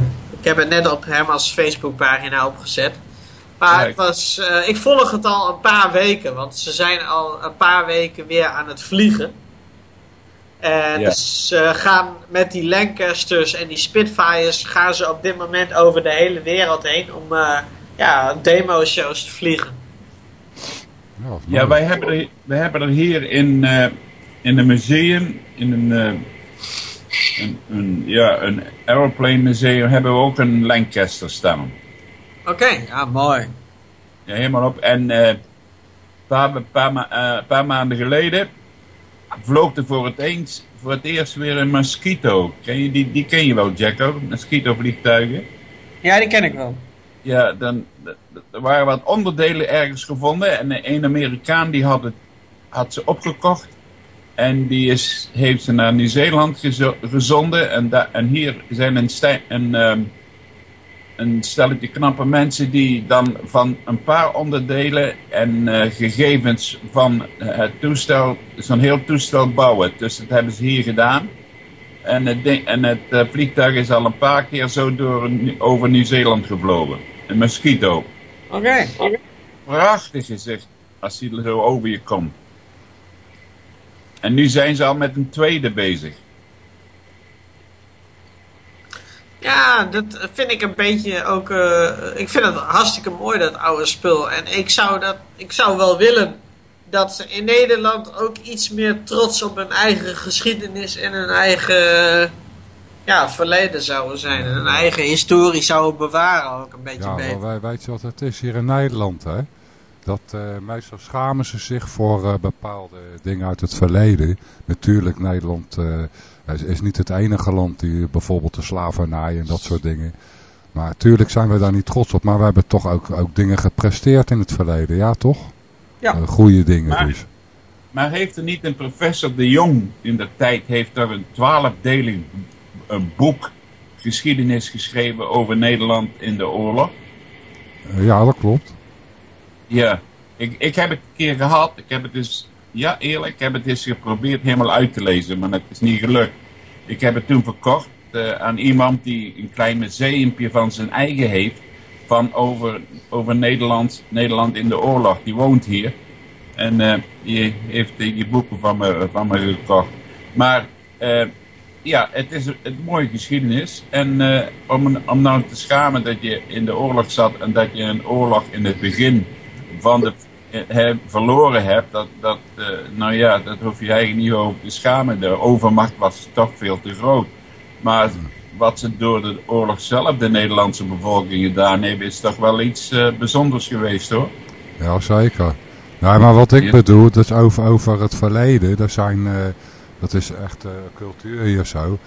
heb het net op Hermans Facebookpagina opgezet. Maar het was, eh, ik volg het al een paar weken, want ze zijn al een paar weken weer aan het vliegen. En Ja. ze gaan met die Lancasters en die Spitfires gaan ze op dit moment over de hele wereld heen om eh, ja, demo-shows te vliegen. Ja, is Ja, wij hebben er, wij hebben er hier in, eh, in een museum, in een, eh, een, een, ja, een aeroplane museum, hebben we ook een Lancaster staan. Oké, ja, mooi. Ja, helemaal op. En eh, een paar, paar, ma- eh, paar maanden geleden vloog er voor het, eens, voor het eerst weer een Mosquito. Ken je, die, die ken je wel, Jacko? Mosquito vliegtuigen. Ja, die ken ik wel. Ja, dan, er waren wat onderdelen ergens gevonden. En een Amerikaan die had, het, had ze opgekocht. En die is, heeft ze naar Nieuw-Zeeland gezo- gezonden. En, en hier zijn een, een, ehm, een stelletje knappe mensen die dan van een paar onderdelen en eh, gegevens van het toestel, zo'n heel toestel bouwen. Dus dat hebben ze hier gedaan. En het, ding, en het eh, vliegtuig is al een paar keer zo door, over Nieuw-Zeeland gevlogen. Een mosquito. Oké. Prachtig is het als hij er zo over je komt. En nu zijn ze al met een tweede bezig. Ja, dat vind ik een beetje ook. eh, ik vind het hartstikke mooi, dat oude spul. En ik zou, dat, ik zou wel willen dat ze in Nederland ook iets meer trots op hun eigen geschiedenis en hun eigen ja, verleden zouden zijn. En hun eigen historie zouden bewaren ook een beetje Ja, beter. wij, weet je wat het is hier in Nederland, hè? Dat eh, meestal schamen ze zich voor eh, bepaalde dingen uit het verleden. Natuurlijk, Nederland eh, is, niet het enige land die bijvoorbeeld de slavernij en dat soort dingen. Maar natuurlijk zijn we daar niet trots op. Maar we hebben toch ook, ook dingen gepresteerd in het verleden, ja toch? Ja. Goede dingen Maar- dus. Maar heeft er niet een professor de Jong in de tijd, heeft er een twaalfdelig een boek geschiedenis geschreven over Nederland in de oorlog? Ja, dat klopt. Ja, ik, ik heb het een keer gehad. Ik heb het dus, ja eerlijk, ik heb het eens geprobeerd helemaal uit te lezen, maar het is niet gelukt. Ik heb het toen verkocht eh, aan iemand die een klein museumpje van zijn eigen heeft. Van over, over Nederland, Nederland in de oorlog. Die woont hier. En eh, die heeft die, boeken van me, van me gekocht. Maar eh, ja, het is een, mooie geschiedenis. En om, om nou te schamen dat je in de oorlog zat en dat je een oorlog in het begin van de eh, verloren hebt, dat, dat, eh, nou ja, dat hoef je eigenlijk niet over te schamen. De overmacht was toch veel te groot. Maar wat ze door de oorlog zelf de Nederlandse bevolking gedaan hebben, is toch wel iets eh, bijzonders geweest hoor. Ja, zeker. Maar wat ik bedoel, dat is over, over het verleden. Er zijn, dat is echt cultuur hier zo.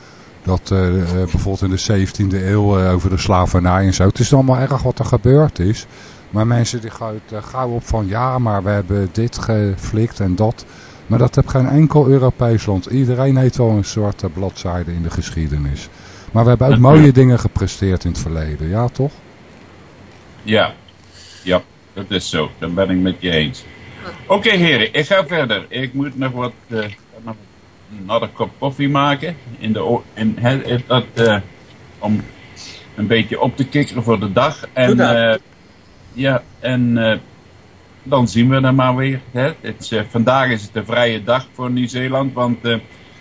Dat bijvoorbeeld in de 17e eeuw over de slavernij en zo. Het is allemaal erg wat er gebeurd is. Maar mensen die gaan er gauw op van ja, maar we hebben dit geflikt en dat. Maar dat heeft geen enkel Europees land. Iedereen heeft wel een soort eh, bladzijde in de geschiedenis. Maar we hebben ook mooie dingen gepresteerd in het verleden, ja toch? Ja, ja, dat is zo. Dan ben ik met je eens. Oké heren, ik ga verder. Ik moet nog wat, eh, nog een kop koffie maken. In de, in, dat, eh, om een beetje op te kikkeren voor de dag. Doe En, dat. eh, ja, en eh, dan zien we dan maar weer. Hè. Het is, eh, vandaag is het een vrije dag voor Nieuw-Zeeland, want eh,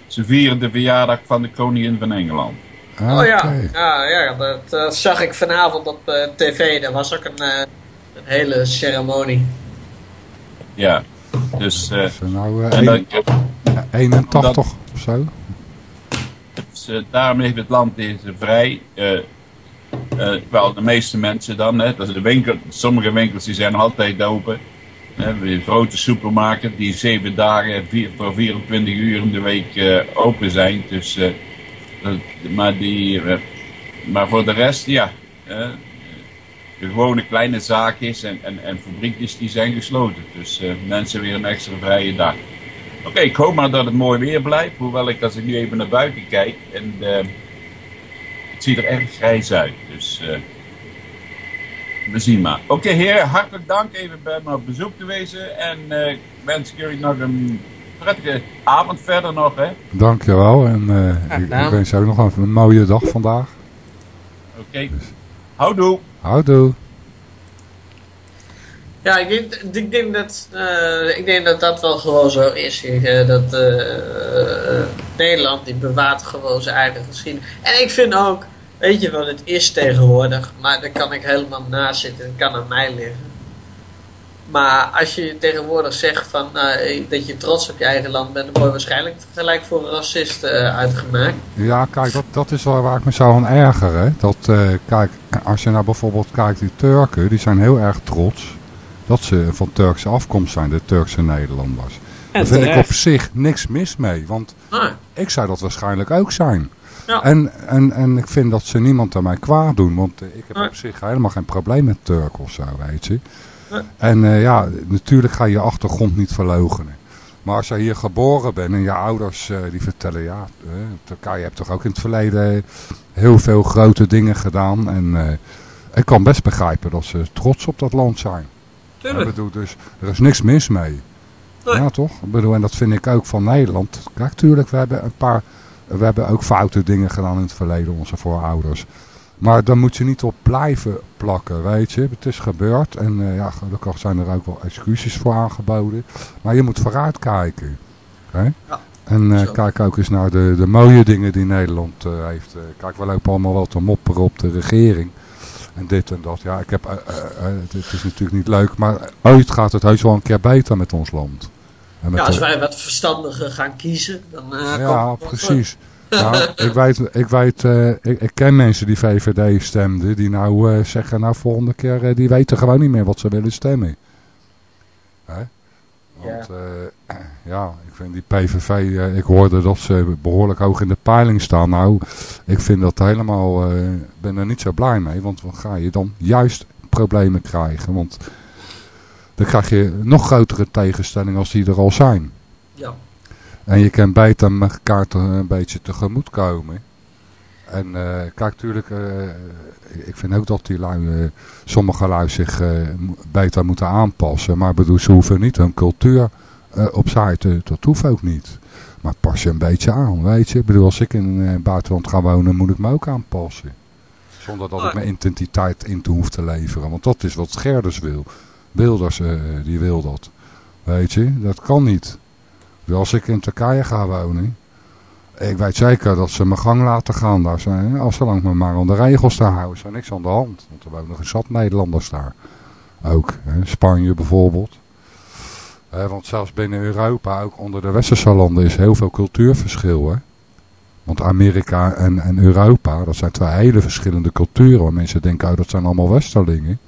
ze vieren de verjaardag van de koningin van Engeland. Oh ja, Oké. ja, ja dat zag ik vanavond op eh, tv. Dat was ook een, eh, een hele ceremonie. Ja, dus... Is nou en een- dan, 81 dat- of zo? Dus, daarom heeft het land deze vrij. Eh, eh, wel, de meeste mensen dan. Hè, dat de winkel, sommige winkels die zijn altijd open. Hè, weer grote supermarkten die zeven dagen voor 24 uur in de week eh, open zijn. Dus, eh, maar, die, maar voor de rest, ja. de gewone kleine zaakjes en, en, en fabriekjes die zijn gesloten. Dus mensen weer een extra vrije dag. Oké, ik hoop maar dat het mooi weer blijft. Hoewel ik als ik nu even naar buiten kijk en het ziet er erg grijs uit. Dus eh, we zien maar. Oké heren, hartelijk dank even bij me op bezoek te wezen. En eh, ik wens ik jullie nog een prettige avond verder nog. Hè? Dankjewel en eh, ik, ik wens jou nog een, een mooie dag vandaag. Oké, houdoe. Houdoe. Ja, ik denk, dat, eh, ik denk dat dat wel gewoon zo is. eh, dat eh, Nederland die bewaart gewoon zijn eigen geschiedenis. En ik vind ook, weet je wat het is tegenwoordig, maar daar kan ik helemaal naast zitten. Het kan aan mij liggen. Maar als je tegenwoordig zegt van, eh, dat je trots op je eigen land bent, dan word je waarschijnlijk gelijk voor een racist uitgemaakt. Ja, kijk, dat, dat is wel waar ik me zou aan ergeren. Dat, kijk, als je nou bijvoorbeeld kijkt, die Turken, die zijn heel erg trots dat ze van Turkse afkomst zijn, de Turkse Nederlanders. Daar vind ik op zich niks mis mee, want Ah, ik zou dat waarschijnlijk ook zijn. Ja. En, en, en ik vind dat ze niemand aan mij kwaad doen, want eh, ik heb op zich helemaal geen probleem met Turk of zo, weet je. En eh, ja, natuurlijk ga je je achtergrond niet verlogenen. Maar als je hier geboren bent en je ouders eh, die vertellen, ja, eh, Turkije hebt toch ook in het verleden heel veel grote dingen gedaan. En, ik kan best begrijpen dat ze trots op dat land zijn. Ik Tuurlijk. bedoel, dus er is niks mis mee. Nee. Ja, toch? Ik bedoel, en dat vind ik ook van Nederland. Kijk, tuurlijk, we hebben een paar... We hebben ook foute dingen gedaan in het verleden, onze voorouders. Maar daar moet je niet op blijven plakken, weet je. Het is gebeurd en eh, ja, gelukkig zijn er ook wel excuses voor aangeboden. Maar je moet vooruit kijken. Hè? Ja, en zo. kijk ook eens naar de, de mooie dingen die Nederland eh, heeft. Kijk, we lopen allemaal wel te mopperen op de regering. En dit en dat. Ja, ik heb, eh, eh, eh, het, het is natuurlijk niet leuk, maar ooit gaat het heus wel een keer beter met ons land. En met Ja, als de- wij wat verstandiger gaan kiezen, dan ja, precies. Ja, <laughs> ik weet, ik, weet ik, ik ken mensen die VVD stemden, die nou zeggen, nou volgende keer, die weten gewoon niet meer wat ze willen stemmen. Hè? Want eh, <clears throat> ja, ik vind die PVV, eh, ik hoorde dat ze behoorlijk hoog in de peiling staan. Nou, ik vind dat helemaal, eh, ben er niet zo blij mee, want dan ga je dan juist problemen krijgen. Want dan krijg je nog grotere tegenstelling als die er al zijn. Ja. En je kan beter elkaar te, een beetje tegemoet komen. En eh, kijk, natuurlijk, eh, ik vind ook dat die lui, eh, sommige lui zich beter moeten aanpassen. Maar bedoel, ze hoeven niet hun cultuur opzij te, dat hoeft ook niet. Maar pas je een beetje aan, weet je. Ik bedoel, als ik in het buitenland ga wonen, moet ik me ook aanpassen. Zonder dat ik mijn identiteit in te hoef te leveren. Want dat is wat Gerders wil. Wilders, die wil dat. Weet je, dat kan niet. Dus als ik in Turkije ga wonen, ik weet zeker dat ze mijn gang laten gaan daar zijn. Als zolang me maar aan de regels te houden, is er niks aan de hand. Want er wonen nog zat Nederlanders daar. Ook, hè. Spanje bijvoorbeeld. Want zelfs binnen Europa, ook onder de westerse landen, is heel veel cultuurverschil. Hè. Want Amerika en, en Europa, dat zijn twee hele verschillende culturen. Waar mensen denken, oh, dat zijn allemaal westerlingen.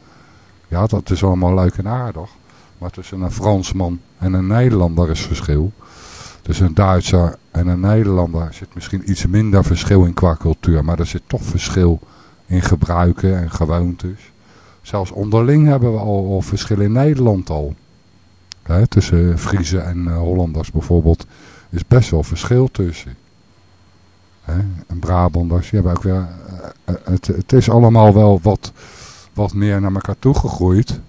Ja, dat is allemaal leuk en aardig. Maar tussen een Fransman en een Nederlander is verschil. Tussen een Duitser en een Nederlander zit misschien iets minder verschil in qua cultuur. Maar er zit toch verschil in gebruiken en gewoontes. Zelfs onderling hebben we al, al verschil in Nederland al. Tussen Friese en eh, Hollanders bijvoorbeeld is best wel verschil tussen. En Brabanders, die hebben ook weer... eh, eh, het, het is allemaal wel wat, wat meer naar elkaar toe gegroeid.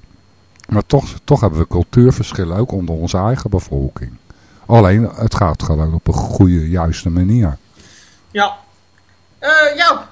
Maar toch, toch hebben we cultuurverschillen ook onder onze eigen bevolking. Alleen, het gaat gewoon op een goede, juiste manier. Ja. Eh Joop,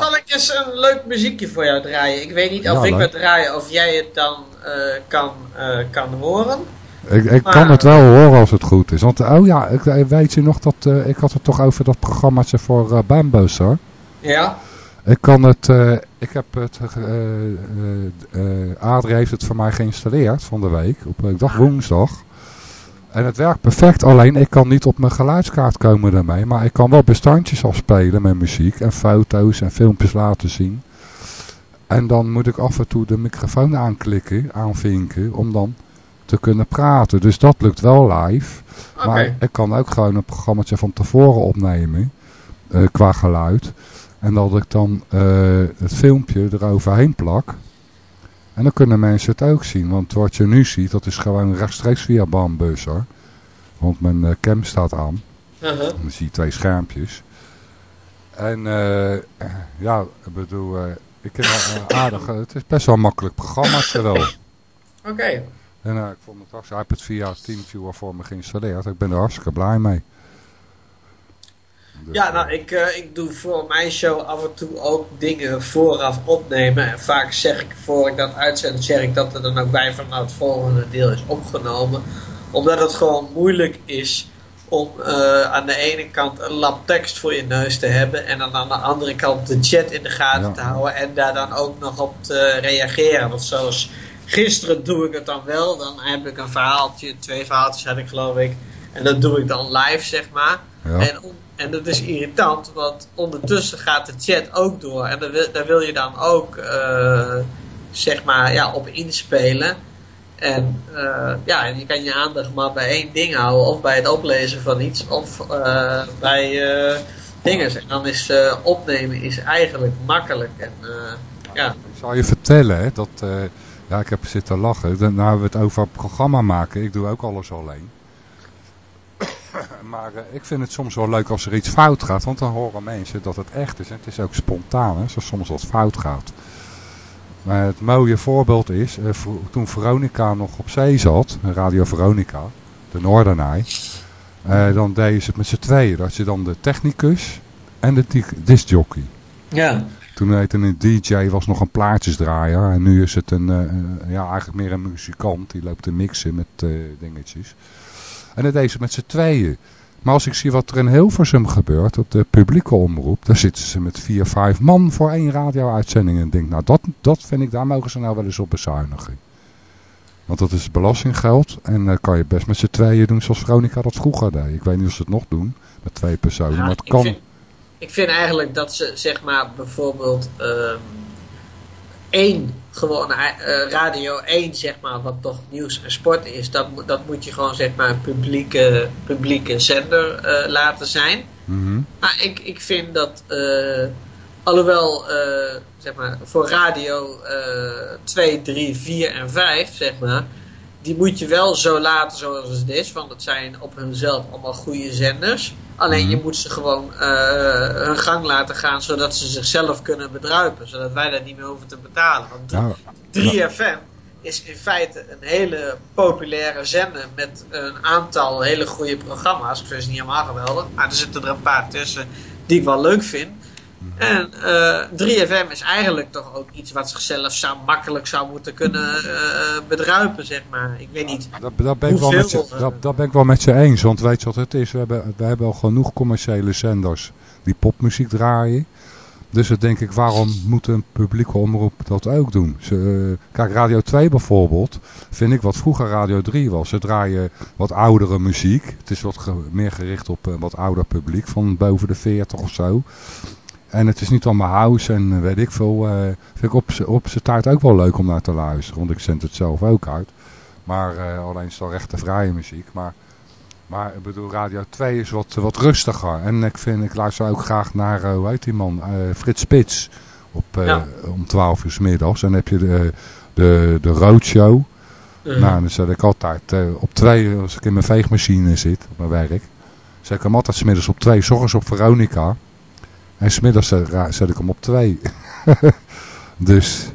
zal ik eens een leuk muziekje voor jou draaien? Ik weet niet of Ja, ik leuk. het draaien of jij het dan eh, kan, eh, kan horen. Ik, ik Maar- kan het wel horen als het goed is. Want, oh ja, ik, weet je nog dat, eh, ik had het toch over dat programmaatje voor uh, Bambuster. Ja? Ik kan het, eh, ik heb het, eh eh, eh, Adrie heeft het voor mij geïnstalleerd van de week, op ik dacht woensdag. En het werkt perfect, alleen ik kan niet op mijn geluidskaart komen daarmee. Maar ik kan wel bestandjes afspelen met muziek en foto's en filmpjes laten zien. En dan moet ik af en toe de microfoon aanklikken, aanvinken, om dan te kunnen praten. Dus dat lukt wel live. Maar ik kan ook gewoon een programmaatje van tevoren opnemen, eh, qua geluid. En dat ik dan eh, het filmpje eroverheen plak. En dan kunnen mensen het ook zien. Want wat je nu ziet, dat is gewoon rechtstreeks via Bambusser. Want mijn eh, cam staat aan. Uh-huh. Dan zie je twee schermpjes. En eh, ja, ik bedoel, eh, ik ken eh, aardig. het is best wel een makkelijk programmaatje wel. Oké. En ik vond het straks, hij heeft het via TeamViewer voor me geïnstalleerd. Ik ben er hartstikke blij mee. Dus, Ja, eh, nou, ik, eh, ik doe voor mijn show af en toe ook dingen vooraf opnemen. En vaak zeg ik, voor ik dat uitzend, zeg ik dat er dan ook bij van nou, het volgende deel is opgenomen. Omdat het gewoon moeilijk is om eh, aan de ene kant een lap tekst voor je neus te hebben. En dan aan de andere kant de chat in de gaten Ja. te houden. En daar dan ook nog op te reageren. Want zoals gisteren doe ik het dan wel. Dan heb ik een verhaaltje, twee verhaaltjes had ik geloof ik. En dat doe ik dan live, zeg maar. Ja. En, en dat is irritant, want ondertussen gaat de chat ook door. En daar wil, daar wil je dan ook, eh, zeg maar, ja, op inspelen. En eh, ja, je kan je aandacht maar bij één ding houden. Of bij het oplezen van iets, of eh, bij dingen. En dan is opnemen is eigenlijk makkelijk. En ja, Ik zal je vertellen hè, dat, ja ik heb zitten lachen. Dan nou hebben we het over programma maken. Ik doe ook alles alleen. Maar ik vind het soms wel leuk als er iets fout gaat. Want dan horen mensen dat het echt is. En het is ook spontaan hè, als er soms wat fout gaat. Maar het mooie voorbeeld is, eh, toen Veronica nog op zee zat, Radio Veronica, de Noordernaai, eh, dan deden ze het met z'n tweeën. Dat je dan de technicus en de di- discjockey. Ja. Toen heette een DJ, was nog een plaatjesdraaier. En nu is het een, eh, een- ja, eigenlijk meer een muzikant. Die loopt te mixen met dingetjes. En dat deed ze met z'n tweeën. Maar als ik zie wat er in Hilversum gebeurt op de publieke omroep. Daar zitten ze met vier, vijf man voor één radio-uitzending. En denk, nou dat, dat vind ik, daar mogen ze nou wel eens op bezuinigen. Want dat is belastinggeld. En dan kan je best met z'n tweeën doen zoals Veronica dat vroeger deed. Ik weet niet of ze het nog doen. Met twee personen. Ja, maar het ik kan. vind- Ik vind eigenlijk dat ze, zeg maar, bijvoorbeeld ehm één, gewoon eh, radio 1, zeg maar, wat toch nieuws en sport is, dat, moet- dat moet je gewoon, zeg maar, een publieke, publieke zender eh, laten zijn. Mhm. Maar ik, ik vind dat, eh, alhoewel, zeg maar, voor radio eh 2, 3, 4 en 5, zeg maar, die moet je wel zo laten zoals het is, want het zijn op hunzelf allemaal goede zenders. Alleen je moet ze gewoon eh, hun gang laten gaan, zodat ze zichzelf kunnen bedruipen, zodat wij dat niet meer hoeven te betalen. Want Nou, 3FM is in feite een hele populaire zender met een aantal hele goede programma's. Ik vind ze niet helemaal geweldig, maar er zitten er een paar tussen die ik wel leuk vind. En eh 3FM is eigenlijk toch ook iets wat zichzelf zou, makkelijk zou moeten kunnen eh, bedruipen, zeg maar. Ik weet niet. Dat, dat, ben ik wel met je, eh, dat, dat ben ik wel met je eens. Want weet je wat het is? We hebben, we hebben al genoeg commerciële zenders die popmuziek draaien. Dus dan denk ik, waarom moet een publieke omroep dat ook doen? Ze, eh, kijk, Radio 2 bijvoorbeeld, vind ik wat vroeger Radio 3 was. Ze draaien wat oudere muziek. Het is wat ge- meer gericht op een wat ouder publiek, van boven de 40 of zo. En het is niet allemaal house en eh, weet ik veel. eh, vind ik op, op zijn tijd ook wel leuk om naar te luisteren. Want ik zend het zelf ook uit. Maar eh, alleen is het al rechtenvrije muziek. Maar, maar ik bedoel, Radio 2 is wat, wat rustiger. En ik, vind, ik luister ook graag naar, eh, hoe heet die man, Frits Spits. Op, Ja. Om 12 uur 's middags. En dan heb je de, de, de Roadshow. Nou, dan zet ik altijd op twee, als ik in mijn veegmachine zit, op mijn werk. Zet ik hem altijd 's middags op twee. 's ochtends op Veronica. En smiddags zet, ra- zet ik hem op twee. <laughs> dus,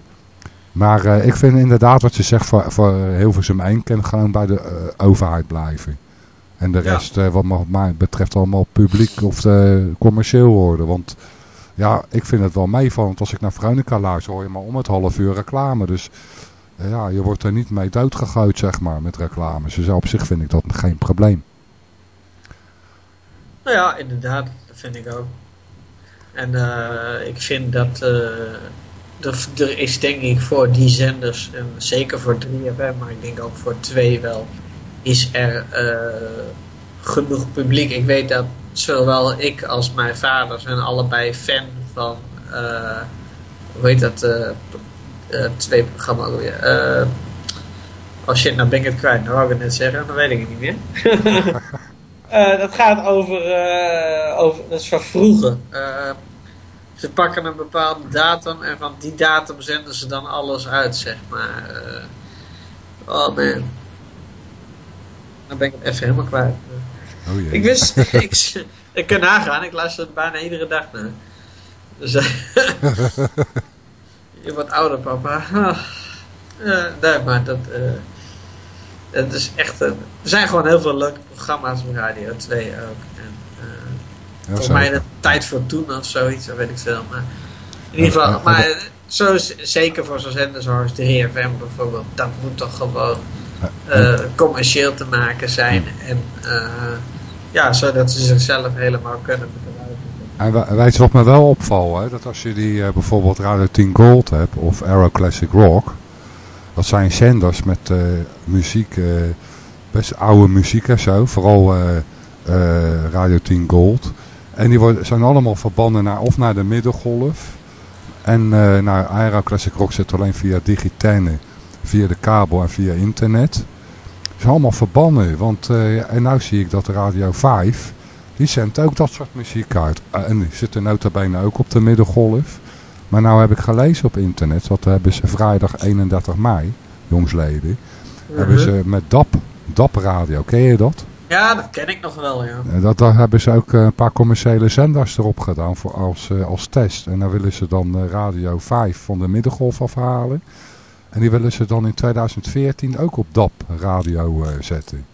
maar eh, ik vind inderdaad wat je zegt voor, voor Hilversum 1 kan gewoon bij de eh, overheid blijven. En de Ja. rest, eh, wat mij betreft, allemaal publiek of eh, commercieel worden. Want ja, ik vind het wel meevallen. Want als ik naar Veronica luister, hoor je maar om het half uur reclame. Dus eh, ja, je wordt er niet mee doodgegooid, zeg maar, met reclames. Dus op zich vind ik dat geen probleem. Nou ja, inderdaad, dat vind ik ook. En eh, ik vind dat eh, er, is denk ik voor die zenders, en zeker voor 3FM, maar ik denk ook voor 2 wel, is er eh, genoeg publiek. Ik weet dat zowel ik als mijn vader zijn allebei fan van, hoe heet dat, twee programma's ook weer. Eh, oh shit, nou ben ik het kwijt. Nou wou ik net zeggen, dan weet ik het niet meer. <laughs> Eh, dat gaat over, eh, over, dat is van vroeger. Eh, ze pakken een bepaalde datum en van die datum zenden ze dan alles uit, zeg maar. Eh, oh man. Dan ben ik het even helemaal kwijt. Oh jee. Ik wist, <laughs> ik, ik kan nagaan, ik luister er bijna iedere dag naar. Dus, <laughs> je wordt ouder, papa. Ah. Eh, nee, maar dat, eh, het is echt, er zijn gewoon heel veel leuke programma's op Radio 2 ook. En, eh, volgens mij de tijd voor toen of zoiets, dat weet ik veel. Maar in ieder geval, maar zo is, zeker voor zo'n zender zoals de FM bijvoorbeeld, dat moet toch gewoon eh, commercieel te maken zijn. En eh, ja, zodat ze zichzelf helemaal kunnen bedrijven. En we- weet je wat me wel opvalt? Hè? Dat als je die bijvoorbeeld Radio 10 Gold hebt of Aero Classic Rock. Dat zijn zenders met eh, muziek, eh, best oude muziek en zo. Vooral eh, Radio 10 Gold. En die worden, zijn allemaal verbannen naar, of naar de middengolf. En naar Aero Classic Rock zit alleen via digitale, via de kabel en via internet. Is allemaal verbannen. Want, en nu zie ik dat Radio 5... Die zendt ook dat soort muziek uit. En die zitten nota bene ook op de middengolf. Maar nou heb ik gelezen op internet, dat hebben ze vrijdag 31 mei, jongsleden, hebben ze met DAP, DAP radio, ken je dat? Ja, dat ken ik nog wel, ja. Dat, daar hebben ze ook eh, een paar commerciële zenders erop gedaan voor als, eh, als test. En dan willen ze dan eh, Radio 5 van de middengolf afhalen. En die willen ze dan in 2014 ook op DAP radio zetten.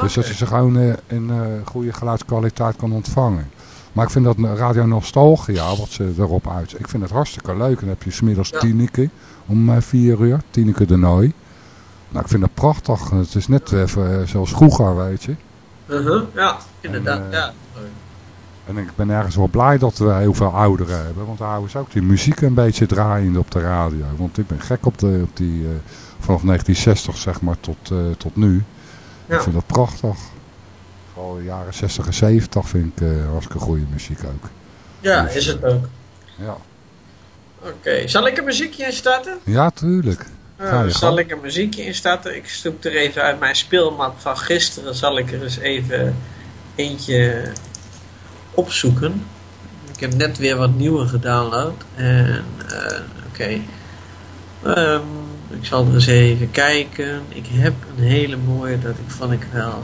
Dus dat je ze gewoon in eh, goede geluidskwaliteit kan ontvangen. Maar ik vind dat Radio Nostalgia, wat ze erop uit... Ik vind het hartstikke leuk. En dan heb je smiddags Ja. Tineke om eh, vier uur. Tineke de Nooi. Nou, ik vind dat prachtig. Het is net even eh, zoals vroeger, weet je. Uh-huh, Ja, inderdaad, En, eh, ja. En ik ben ergens wel blij dat we heel veel ouderen hebben. Want daar houden ze ook die muziek een beetje draaiende op de radio. Want ik ben gek op, de, op die... eh, vanaf 1960 zeg maar tot, eh, tot nu. Ja. Ik vind dat prachtig. Vooral jaren 60 en 70 vind ik eh hartstikke goede muziek ook. Ja, Dus, is het ook. Ja, Oké, zal ik een muziekje instarten? ja tuurlijk. Uh, Ga je zal ik een muziekje instarten? Ik snoep er even uit mijn speelmap van gisteren. Zal ik er eens even eentje opzoeken. Ik heb net weer wat nieuwe gedownload. En, eh, oké. Ehm, ik zal er eens even kijken. Ik heb een hele mooie dat ik vond ik wel...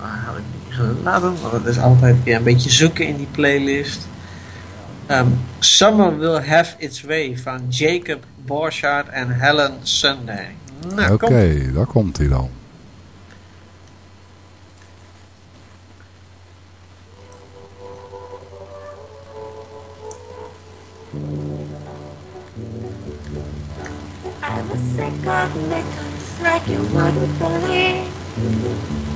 waar had ik die geladen? Want het is altijd weer een beetje zoeken in die playlist. Ehm, Summer Will Have Its Way van Jacob Borchardt en Helen Sunday. Nou, Oké, kom. daar komt hij dan. I was sick of like you wouldn't believe.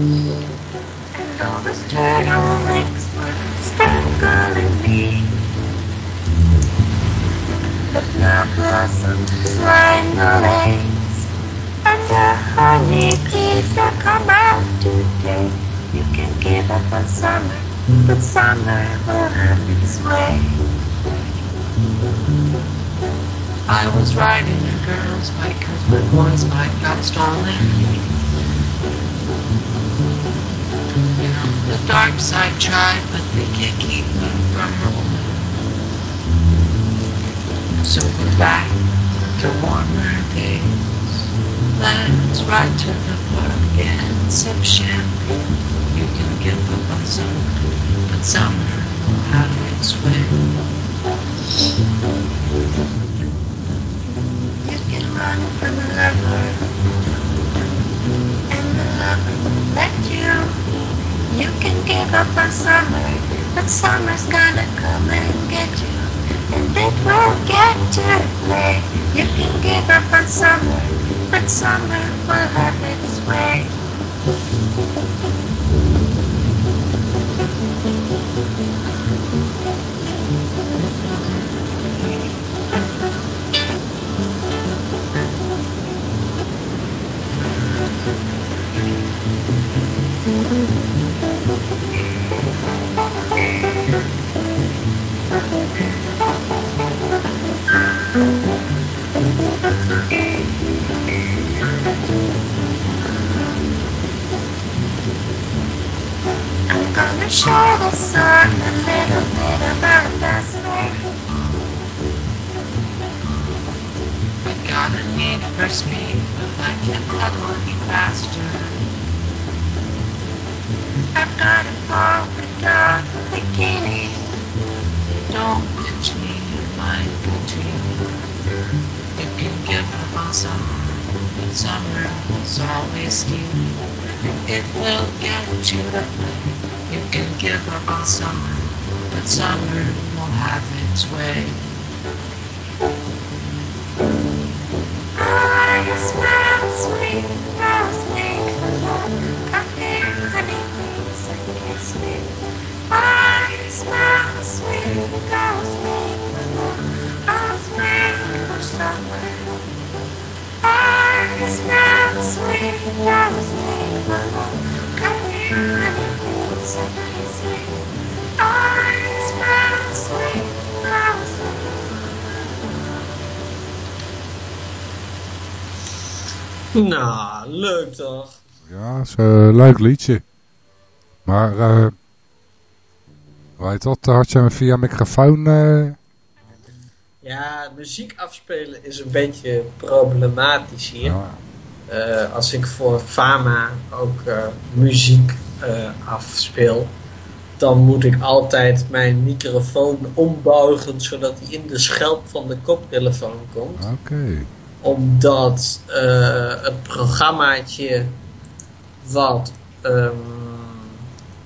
And all those turtlenecks were strangling me. The blood blossoms line the lanes. And the honey bees that come out today. You can give up on summer, but summer will have its way. I was riding a girl's bike my boy's bike got stolen. The dark side tried, but they can't keep me from rolling. So we're back to warmer days. Let's ride to the park and sip champagne. You can give up on but summer have its way. You can run from a lover, and the lover will let you. You can give up on summer, but summer's gonna come and get you, and it will get too late. You can give up on summer, but summer will have its way. I'm gonna show the sun a little bit about fascination. We gotta need for speed, but let the go faster. I've got a fall without. Bikini. Don't ditch me in my bikini. You can give up on summer, but summer is always steamy. It will get you to play. You can give up on summer, but summer will have its way. I smell sweet rose make Come here, honey, please and kiss me. I smell sweet rose make Rose make for summer. I smell sweet rose make Come here, honey, please and kiss me. Nou, leuk toch? Ja, is een leuk liedje. Maar, weet dat, had je hem via microfoon... eh, Ja, muziek afspelen is een beetje problematisch hier. ja. eh, als ik voor Fama ook eh, muziek afspeel, dan moet ik altijd mijn microfoon ombuigen zodat hij in de schelp van de koptelefoon komt. Oké. Omdat het programmaatje wat ehm,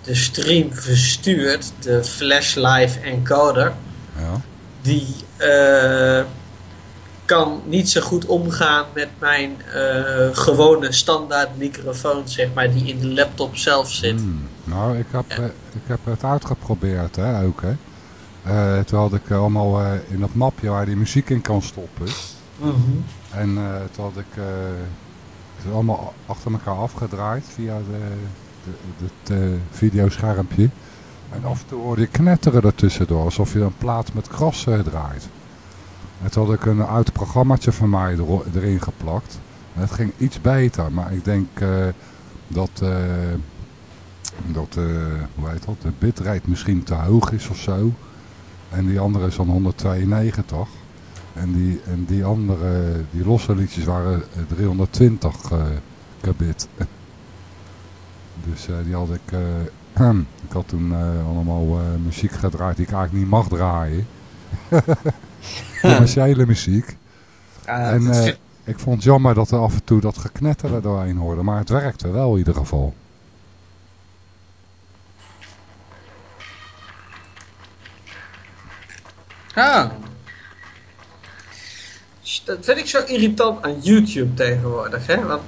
de stream verstuurt, de Flash Live Encoder, Ja. die eh, kan niet zo goed omgaan met mijn eh, gewone standaard microfoon, zeg maar, die in de laptop zelf zit. Hmm. Nou, ik heb, eh, ik heb het uitgeprobeerd, hè, ook, hè. Eh, toen had ik allemaal in dat mapje waar die muziek in kan stoppen. Mhm. En toen had ik het allemaal achter elkaar afgedraaid via de, het eh, videoschermpje. En af en toe hoorde je knetteren ertussendoor, alsof je een plaat met kras eh, draait. En toen had ik een oud programmaatje van mij erin geplakt. Het ging iets beter, maar ik denk eh, dat, dat hoe heet dat, de bitrate misschien te hoog is of zo. En die andere is dan 192. En die, en die andere, die losse liedjes waren eh, 320 eh kbit. Dus eh, die had ik, eh, <clears throat> ik had toen eh, allemaal muziek gedraaid die ik eigenlijk niet mag draaien. <laughs> Commerciële muziek. Ja, en ik vond het jammer dat er af en toe dat geknetter er doorheen hoorde. Maar het werkte wel in ieder geval. Ah. Dat vind ik zo irritant aan YouTube tegenwoordig. Hè? Want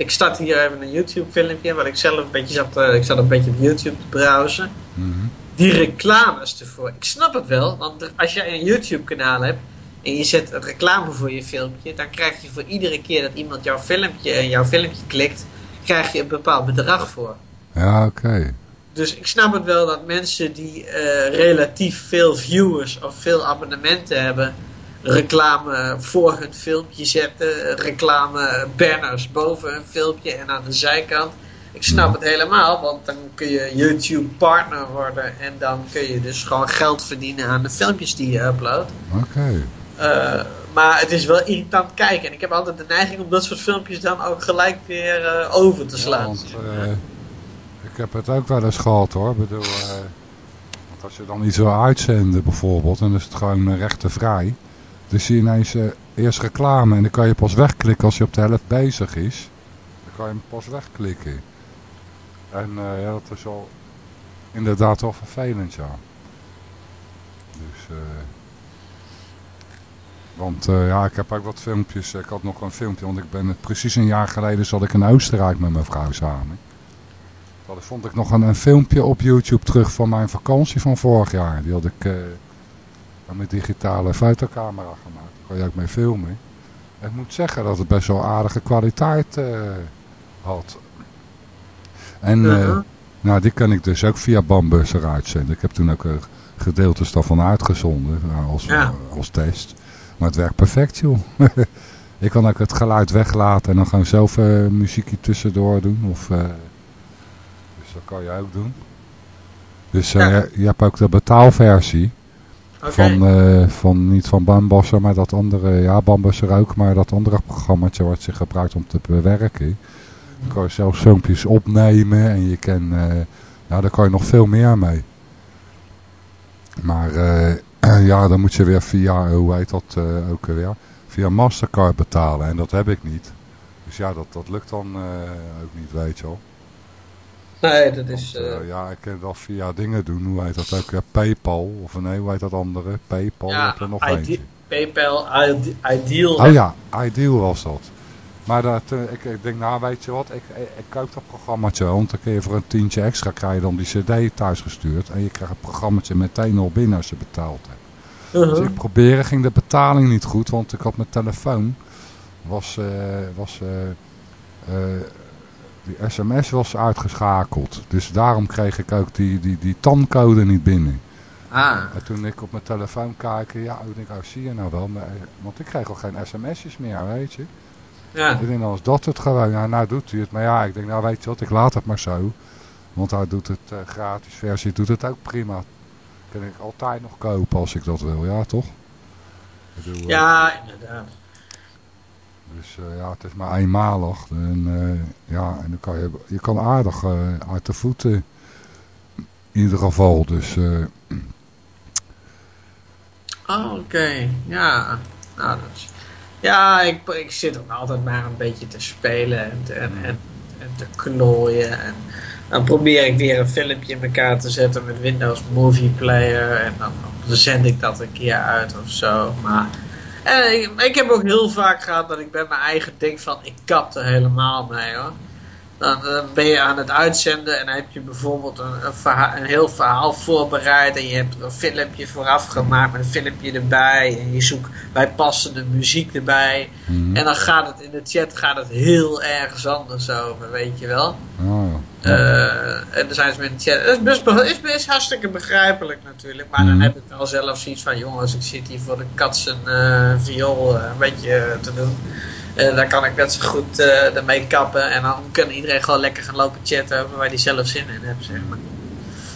ik start hier even een YouTube filmpje. Wat ik zelf een beetje zat, eh, ik zat een beetje op YouTube te browsen. Mhm. Die reclames ervoor. Ik snap het wel. Want als jij een YouTube kanaal hebt. En je zet een reclame voor je filmpje. Dan krijg je voor iedere keer dat iemand jouw filmpje en jouw filmpje klikt. Krijg je een bepaald bedrag voor. Ja, oké. Dus ik snap het wel dat mensen die eh, relatief veel viewers of veel abonnementen hebben, reclame voor hun filmpje zetten, reclame banners boven hun filmpje en aan de zijkant. Ik snap het helemaal, want dan kun je YouTube partner worden en dan kun je dus gewoon geld verdienen aan de filmpjes die je uploadt. Oké. Eh, maar het is wel irritant kijken en ik heb altijd de neiging om dat soort filmpjes dan ook gelijk weer eh, over te slaan. Want, eh, ik heb het ook wel eens gehad hoor. Ik bedoel, want als je dan iets wil uitzenden bijvoorbeeld, dan is het gewoon rechtenvrij. Dus zie je ineens eh, eerst reclame en dan kan je pas wegklikken als je op de helft bezig is. Dan kan je hem pas wegklikken. En eh, ja, dat is wel inderdaad wel vervelend, ja. Dus, eh, want eh, ja, ik heb ook wat filmpjes. Ik had nog een filmpje, want ik ben precies een jaar geleden zat ik in Oostenrijk met mijn vrouw samen. Toen vond ik nog een, een filmpje op YouTube terug van mijn vakantie van vorig jaar. Die had ik met digitale fotocamera gemaakt. Daar kon je ook mee filmen. En ik moet zeggen dat het best wel aardige kwaliteit eh, had. En Mhm. nou, die kan ik dus ook via Bambus eruit zenden. Ik heb toen ook eh, gedeeltes daarvan uitgezonden als, Ja. als test. Maar het werkt perfect, joh. <laughs> ik kan ook het geluid weglaten en dan gewoon zelf muziekje tussendoor doen. Of, dus dat kan je ook doen. Dus Ja. je hebt ook de betaalversie. Van, eh, van, niet van Bambasser, maar dat andere, ja Bambasser ook, maar dat andere programmaatje wat je gebruikt om te bewerken. Dan kan je zelfs filmpjes opnemen en je kan, eh, ja daar kan je nog veel meer mee. Maar eh, <clears throat> ja, dan moet je weer via, hoe heet dat ook weer, via Mastercard betalen en dat heb ik niet. Dus ja, dat, dat lukt dan ook niet, weet je wel. Nee, dat is... Want, eh, eh, ja, ik kan dat via dingen doen. Hoe heet dat ook? Ja, Paypal. Of nee, hoe heet dat andere? Paypal. ja, heb er nog eentje. PayPal, Ide- Ideal. Oh ja, Ideal was dat. Maar dat, eh, ik, ik denk, nou weet je wat, ik, ik, ik koop dat programmaatje wel. Want dan kun je voor een tientje extra krijgen dan die cd thuis gestuurd. En je krijgt het programmaatje meteen al binnen als je betaald hebt. Uh-huh. Dus ik probeerde, ging de betaling niet goed. Want ik had mijn telefoon, was, eh, was die sms was uitgeschakeld. Dus daarom kreeg ik ook die, die, die tancode niet binnen. Ah, En toen ik op mijn telefoon keek, ja, ik denk, oh, zie je nou wel. Maar, eh, want ik kreeg al geen sms'jes meer, weet je. ja. Ik denk, nou is dat het gewoon. Ja, nou doet hij het. Maar ja, ik denk, nou weet je wat, ik laat het maar zo. Want hij doet het eh, gratis versie, doet het ook prima. Kan ik altijd nog kopen als ik dat wil, ja toch? Ik bedoel, eh, Ja, inderdaad. Dus eh, ja, het is maar eenmalig. En, eh, ja, en dan kan je, je kan aardig eh, uit de voeten. In ieder geval. Dus Oh, oké. Ja. Nou, Ja, ik, ik zit ook altijd maar een beetje te spelen en te, en, en, en te knooien. En dan probeer ik weer een filmpje in elkaar te zetten met Windows Movie Player. En dan, dan zend ik dat een keer uit of zo. Maar en ik, heb ook heel vaak gehad dat ik bij mijn eigen denk van ik kap er helemaal mee hoor. Dan eh, ben je aan het uitzenden en dan heb je bijvoorbeeld een, een, heel verhaal voorbereid en je hebt een filmpje vooraf gemaakt met een filmpje erbij en je zoekt bijpassende muziek erbij. mhm. En dan gaat het in de chat gaat het heel ergens anders over, weet je wel. ja, Eh, en dan zijn ze met chat. Dat is best, be- is best hartstikke begrijpelijk natuurlijk. Maar dan Mhm. heb ik wel zelf zoiets van: jongens, ik zit hier voor de katsen eh viool eh, een beetje te doen. Daar kan ik net zo goed ermee kappen. En dan kan iedereen gewoon lekker gaan lopen chatten over waar die zelf zin in heeft, zeg maar.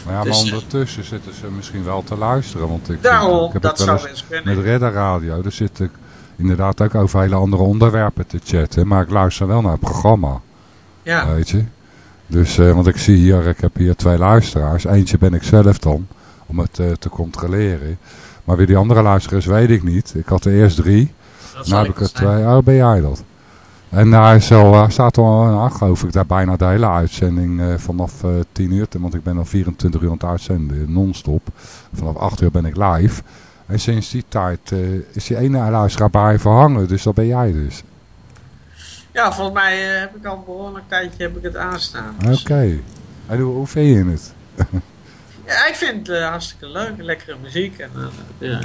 Maar ja, maar Dus, ondertussen zitten ze misschien wel te luisteren. Want ik, Daarom, ik heb dat het wel zou eens kunnen. met Redder Radio. Daar zit ik inderdaad ook over hele andere onderwerpen te chatten. Maar ik luister wel naar het programma. Ja. Weet je. Dus, eh, want ik zie hier, ik heb hier twee luisteraars. Eentje ben ik zelf dan, om het eh, te controleren. Maar wie die andere luisteraars weet ik niet. Ik had er eerst drie. Dat Nu heb ik er twee. Oh, ben jij dat? En hij is al, staat al, nou, geloof ik, daar bijna de hele uitzending eh, vanaf eh 10 uur. Want ik ben al 24 uur aan het uitzenden, non-stop. Vanaf 8 uur ben ik live. En sinds die tijd eh, is die ene luisteraar bij verhangen. Dus dat ben jij dus. Ja, volgens mij eh, heb ik al een behoorlijk tijdje heb ik het aanstaan. Oké. Dus, En hoe, hoe vind je het? <laughs> Ja, ik vind het eh, hartstikke leuk. Lekkere muziek. En, eh, ja,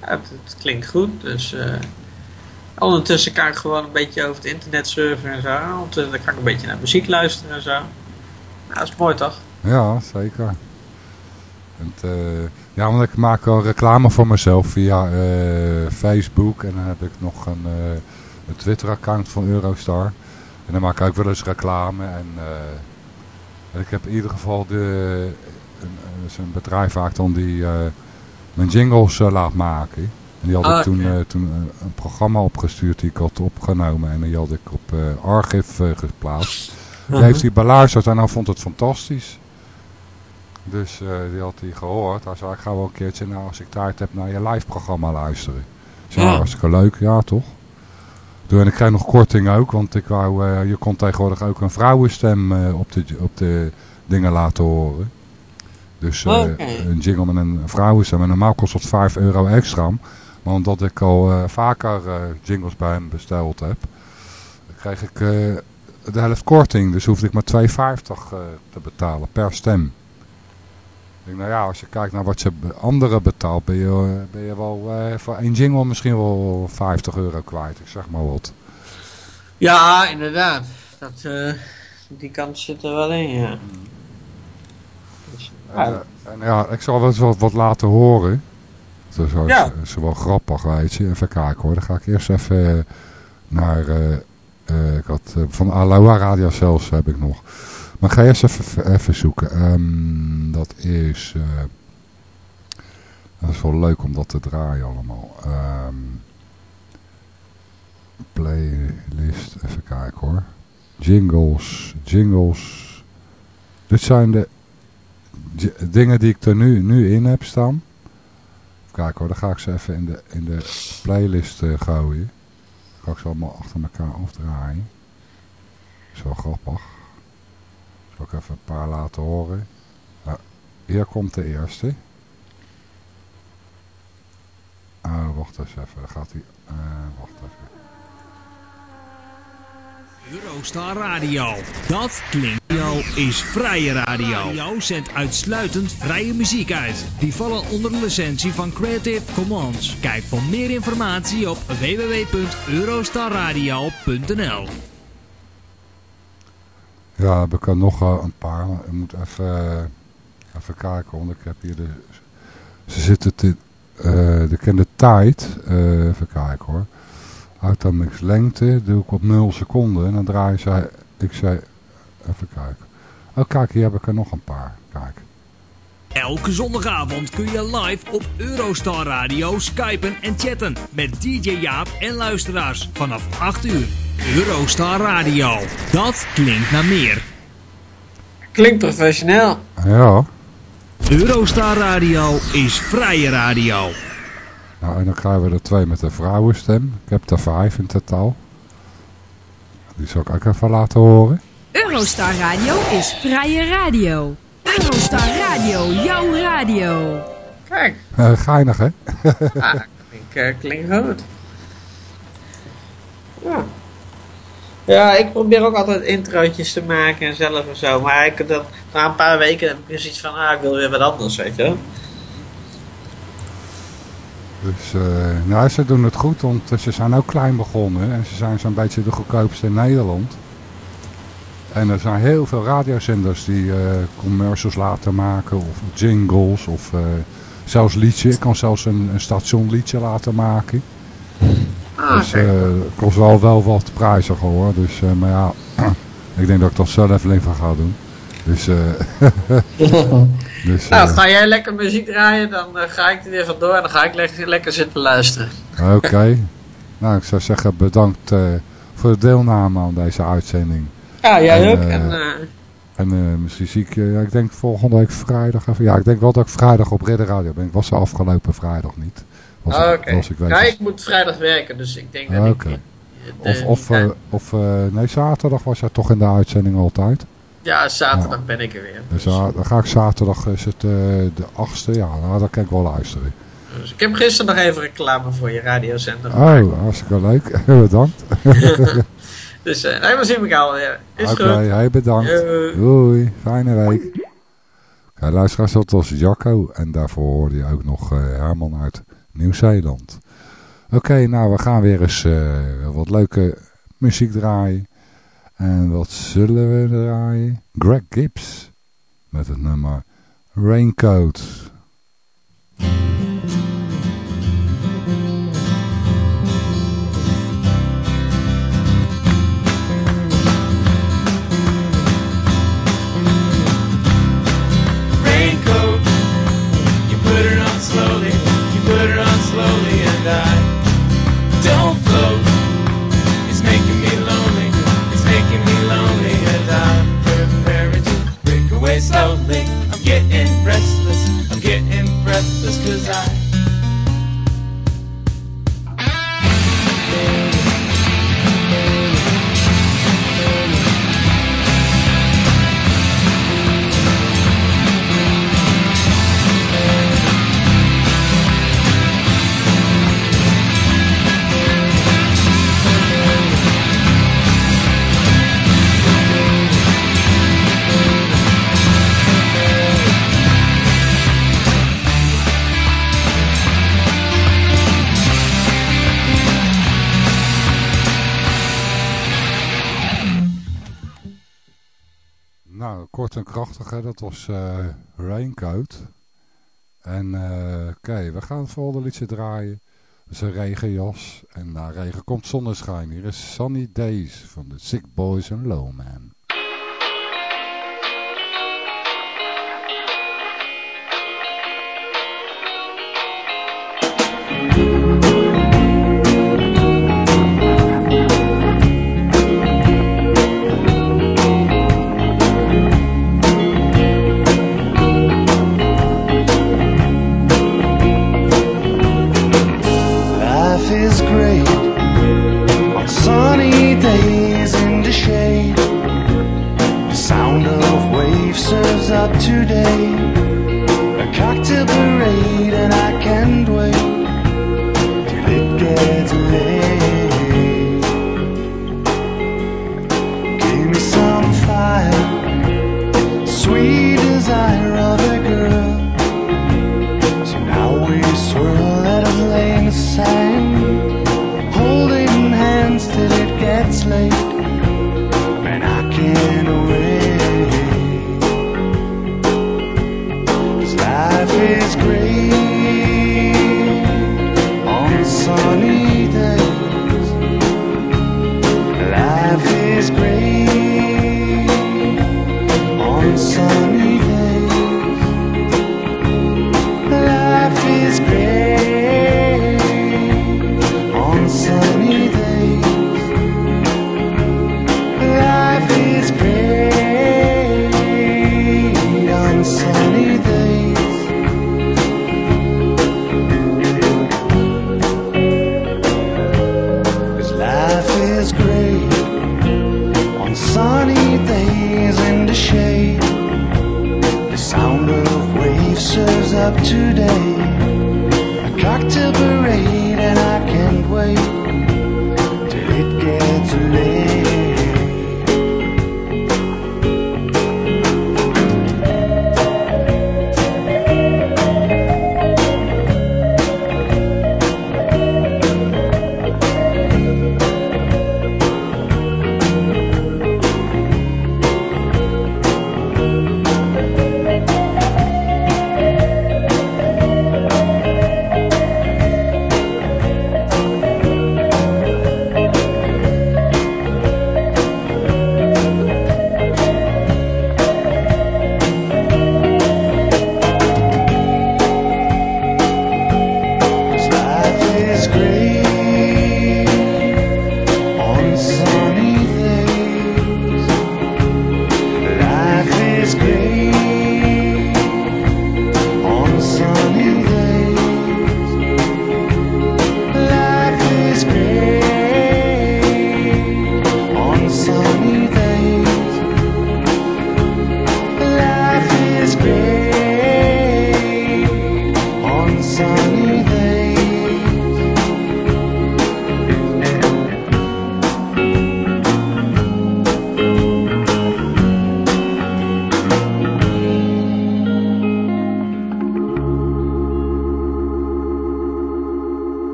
het, het klinkt goed. Dus eh, ondertussen kan ik gewoon een beetje over het internet surfen en zo. Ondertussen kan ik een beetje naar muziek luisteren en zo. Nou, dat is mooi toch? Ja, zeker. En ja, want ik maak al reclame voor mezelf via Facebook. En dan heb ik nog een, een Twitter-account van Eurostar. En dan maak ik ook wel eens reclame. En, eh, en ik heb in ieder geval de, een, een- een bedrijf vaak dan die eh, mijn jingles eh, laat maken. En die had ik Ah, toen, toen een, programma opgestuurd die ik had opgenomen. En die had ik op Archive eh, geplaatst. Die heeft hij beluisterd en hij vond het fantastisch. Dus die had hij gehoord. Hij zei, ik ga wel een keertje, nou, als ik tijd heb, naar je live programma luisteren. Ik zei, ja. hartstikke leuk, ja toch? En ik krijg nog korting ook, want ik wou, eh, je kon tegenwoordig ook een vrouwenstem eh, op, de, op de dingen laten horen. Dus eh, een jingle met een vrouwenstem. En normaal kost dat 5 euro extra. Maar omdat ik al vaker jingles bij hem besteld heb, kreeg ik de helft korting. Dus hoefde ik maar 2,50 eh, te betalen per stem. Ik nou ja, als je kijkt naar wat je anderen betaalt, ben je, ben je wel eh, voor één jingle misschien wel 50 euro kwijt. Ik zeg maar wat. Ja, inderdaad. Dat, eh, die kant zit er wel in, ja. Dus, En, eh, en ja, ik zal wel eens wat, wat laten horen. Dat is, wel- Ja. is wel grappig, weet je. Even kijken hoor. Dan ga ik eerst even naar... eh, ik had, van Aloha Radio zelfs heb ik nog. Maar ga eerst even, even zoeken. Ehm, dat is... eh, dat is wel leuk om dat te draaien allemaal. Ehm, playlist, even kijken hoor. Jingles, jingles. Dit zijn de dingen die ik er nu, nu in heb staan. Kijken hoor, dan ga ik ze even in de, in de playlist eh, gooien. Dan ga ik ze allemaal achter elkaar afdraaien. Dat is wel grappig. Zal ik even een paar laten horen. Hier komt de eerste. Oh, wacht eens even. Gaat hij... eh, wacht even. Eurostar Radio. Dat klinkt. Radio is vrije radio. Radio zendt uitsluitend vrije muziek uit. Die vallen onder de licentie van Creative Commons. Kijk voor meer informatie op www.eurostarradio.nl Ja, heb ik er nog een paar. Ik moet even, eh, even kijken, want ik heb hier de... Ze zitten te... eh, de kende tijd. eh, even kijken hoor. Automix lengte doe ik op 0 seconden. En dan draai zij... Ik zei... Even kijken. Oh kijk, hier heb ik er nog een paar. Kijk. Elke zondagavond kun je live op Eurostar Radio skypen en chatten met DJ Jaap en luisteraars vanaf 8 uur. Eurostar Radio, dat klinkt naar meer. Klinkt professioneel. Ja. Eurostar Radio is vrije radio. Nou, en dan krijgen we er twee met een vrouwenstem. Ik heb er vijf in totaal. Die zal ik ook even laten horen. Eurostar Radio is vrije radio. Eurostar Radio, jouw radio. Kijk, Eh, geinig, hè? ah, klinkt, klinkt goed. Ja. ja, ik probeer ook altijd introotjes te maken en zelf en zo. Maar ik, dat, na een paar weken heb ik weer zoiets van, ah, ik wil weer wat anders, weet je wel. Dus, eh, nou, ze doen het goed, want ze zijn ook klein begonnen. En ze zijn zo'n beetje de goedkoopste in Nederland. En er zijn heel veel radiozenders die eh, commercials laten maken, of jingles, of eh, zelfs liedje. Ik kan zelfs een, een stationliedje laten maken. Ah, dus het kost wel, wel wat prijzig hoor. Dus, maar ja, <clears throat> ik denk dat ik dat zelf liever ga doen. Dus, eh <laughs> dus Nou, ga jij lekker muziek draaien, dan ga ik er weer vandoor en dan ga ik le- lekker zitten luisteren. Oké. nou, ik zou zeggen bedankt voor de deelname aan deze uitzending. Ja, jij En, ook. eh, En, eh, En eh, misschien zie ik, eh, ja, ik denk volgende week vrijdag even. Ja, ik denk wel dat ik vrijdag op Ridder Radio ben. Ik was er afgelopen vrijdag niet. Was, oh, ik- Oké. was ik weet Ja, niet. ik moet vrijdag werken, dus ik denk dat Ah, ik... Eh, Of, de- of, eh, of eh, nee, zaterdag was jij toch in de uitzending altijd. ja, zaterdag ben ik er weer. Dus ah, dan ga ik zaterdag, is het eh, de achtste, ja, nou, dan kan ik wel luisteren. Dus ik heb gisteren nog even reclame voor je radiozender. Oh, hartstikke leuk. <laughs> Bedankt. <laughs> Dus uh, nee, we zien elkaar alweer. Is Oké, goed. hey, bedankt. Doei, fijne week. Oké, luisteraars, dat was Jacco. En daarvoor hoorde je ook nog eh, Herman uit Nieuw-Zeeland. Oké, nou, we gaan weer eens eh, wat leuke muziek draaien. En wat zullen we draaien? Greg Gibbs. Met het nummer Raincoat. raincoat. Breathless, cause I kort en krachtig, hè? dat was eh Raincoat. En eh, oké, we gaan het volgende liedje draaien. Dat is een regenjas. En na regen komt zonneschijn. Hier is Sunny Days van de Sick Boys and Low Man.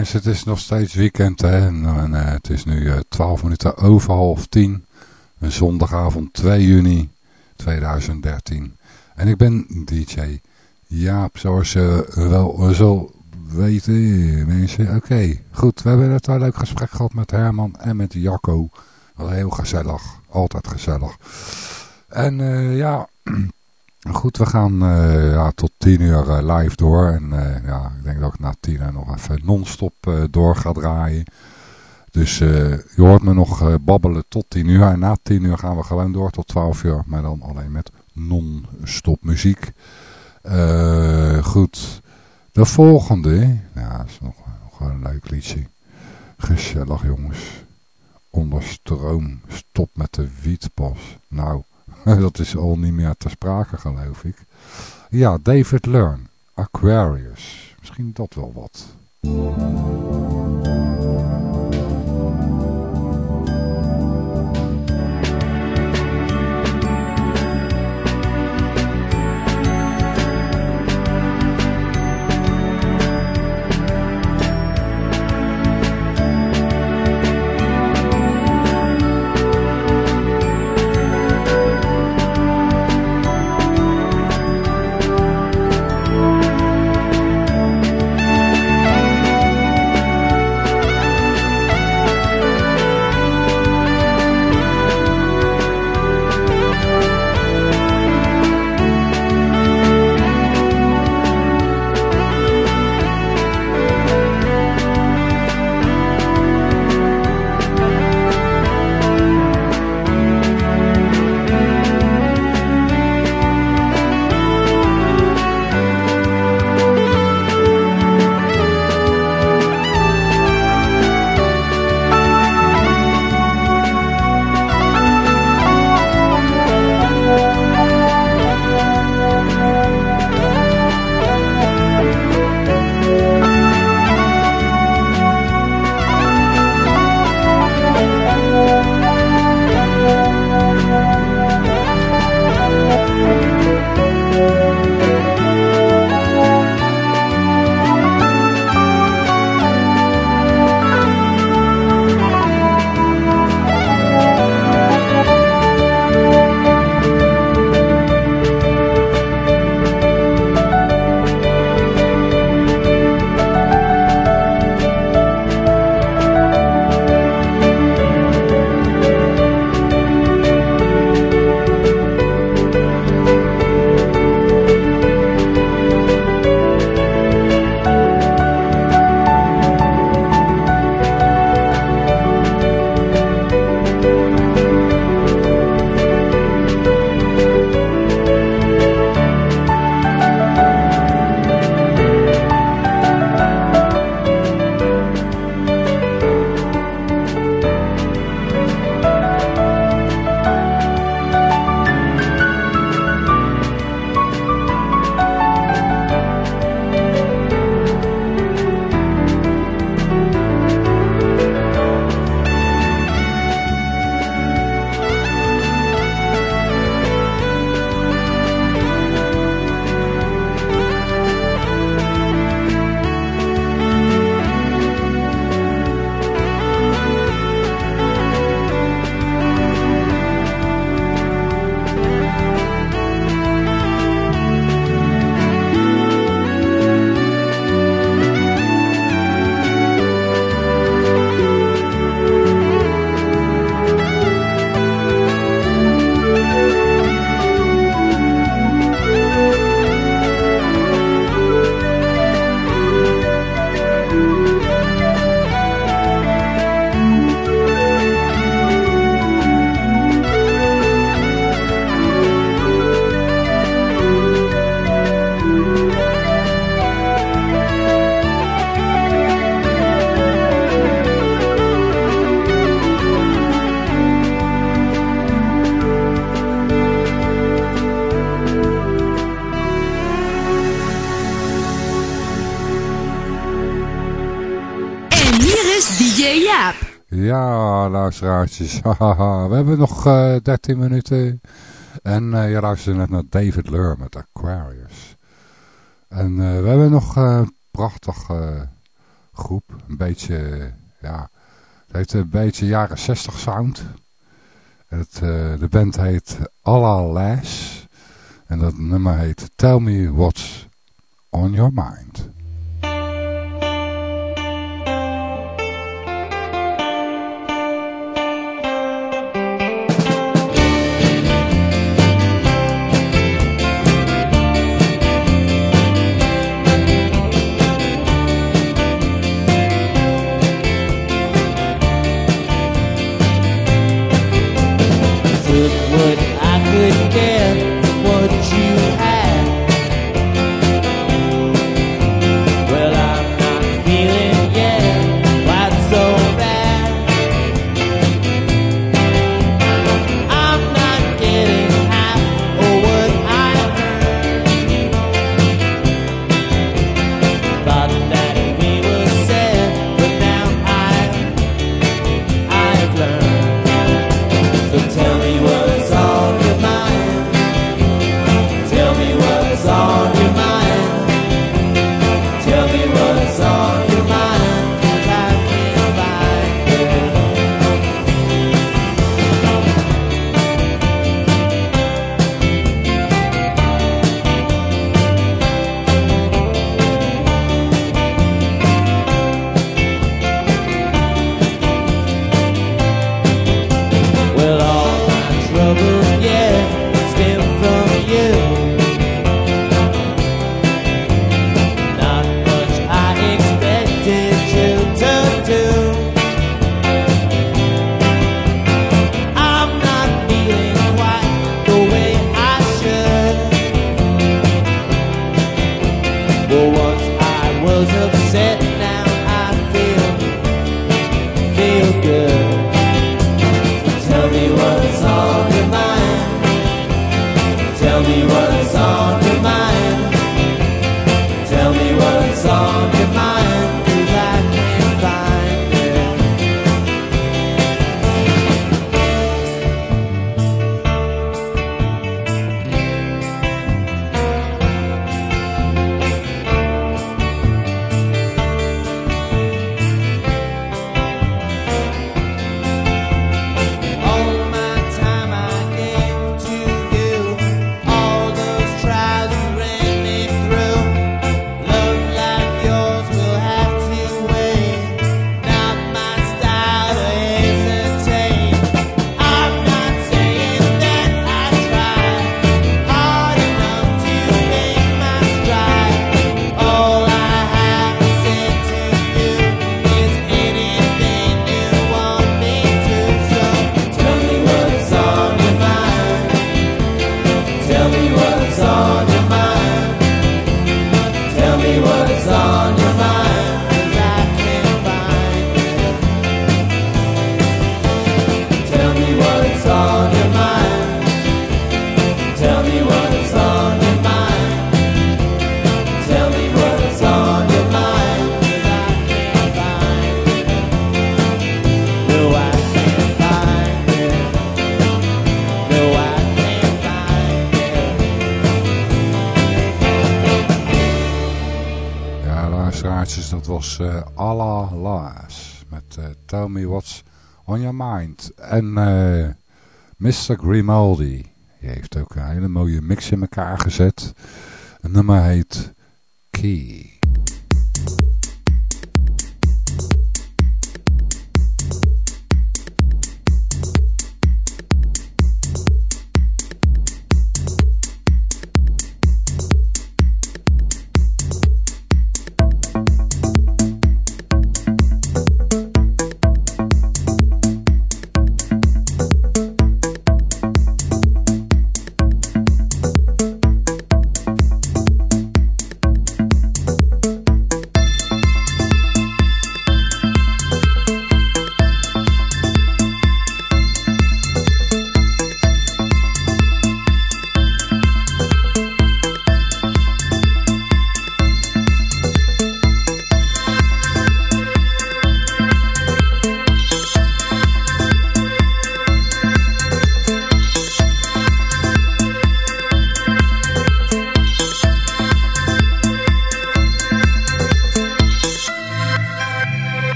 Mensen, het is nog steeds weekend hè. En, eh, het is nu eh 12 minuten over half tien. Een zondagavond 2 juni 2013. En ik ben DJ Jaap, zoals je wel zo weten mensen. Oké, goed. We hebben net een leuk gesprek gehad met Herman en met Jacco. Heel gezellig. Altijd gezellig. En eh, ja, goed, we gaan eh, ja, tot tien uur eh, live door. En eh, ja, ik denk dat ik na tien uur nog even non-stop door ga draaien. Dus je hoort me nog babbelen tot tien uur. En na tien uur gaan we gewoon door tot twaalf uur. Maar dan alleen met non-stop muziek. Goed. De volgende. Ja, dat is nog, nog een leuk liedje. Gezellig jongens. Onder stroom. Stop met de wietpas. Nou, <laughs> dat is al niet meer ter sprake geloof ik. Ja, David Learn. Aquarius. Misschien dat wel wat. <laughs> We hebben nog eh, uh, 13 minuten. En uh, je luisterde net naar David Leur met Aquarius. En eh, we hebben nog een prachtige groep. Een beetje, ja, het heeft een beetje jaren 60 sound. Het, de band heet Alla Les. En dat nummer heet Tell Me What's On Your Mind. Eh, uh, Allah Lies. Met eh, Tell Me What's On Your Mind. En eh, uh, Mr. Grimaldi. Die heeft ook een hele mooie mix in elkaar gezet. Een nummer heet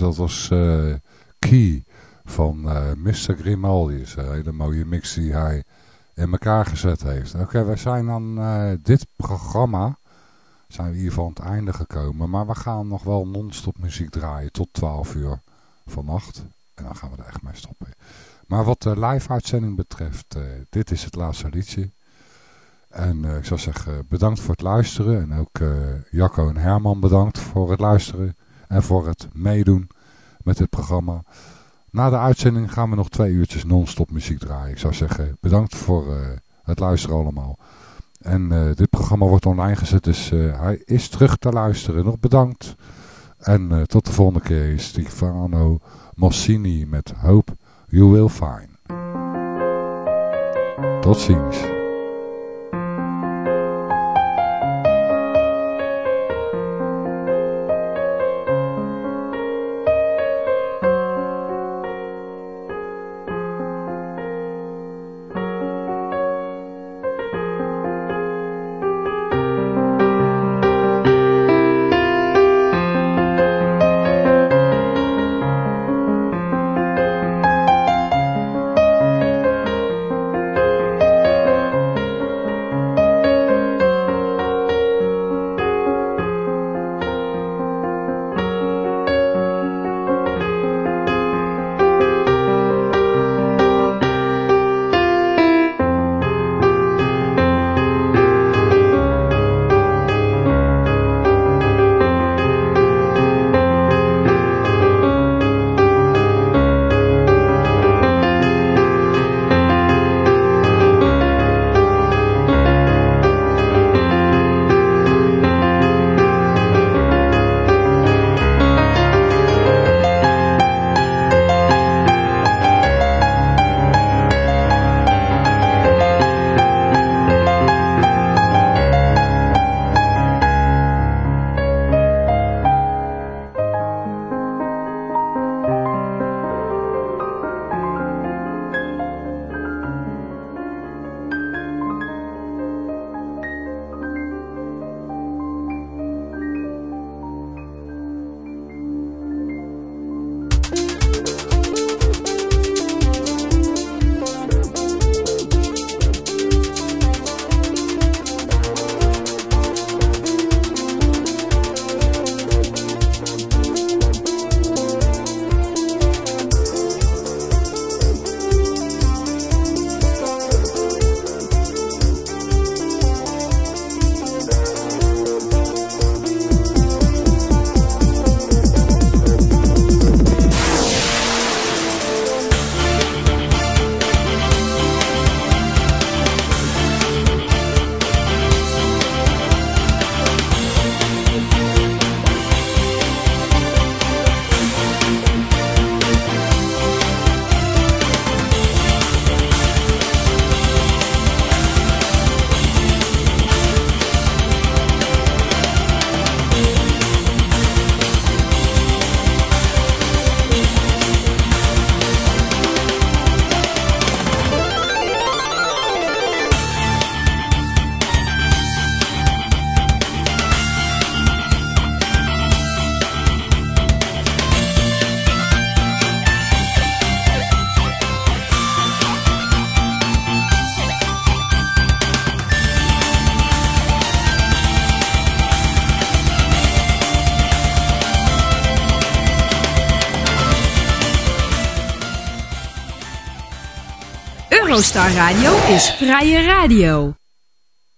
was eh, Key van eh Mr. Grimaldi. een hele mooie mix die hij in elkaar gezet heeft. Oké, wij zijn aan eh, dit programma, zijn we hier van het einde gekomen. Maar we gaan nog wel non-stop muziek draaien tot 12 uur vannacht. En dan gaan we er echt mee stoppen. Maar wat de live uitzending betreft, dit is het laatste liedje. En ik zou zeggen, bedankt voor het luisteren. En ook eh, Jacco en Herman bedankt voor het luisteren. En voor het meedoen met dit programma. Na de uitzending gaan we nog twee uurtjes non-stop muziek draaien. Ik zou zeggen, bedankt voor eh, het luisteren allemaal. En eh, dit programma wordt online gezet, dus eh, hij is terug te luisteren. Nog bedankt. En tot de volgende keer Stefano Mossini met Hope You Will Find. Tot ziens. Radio is vrije radio.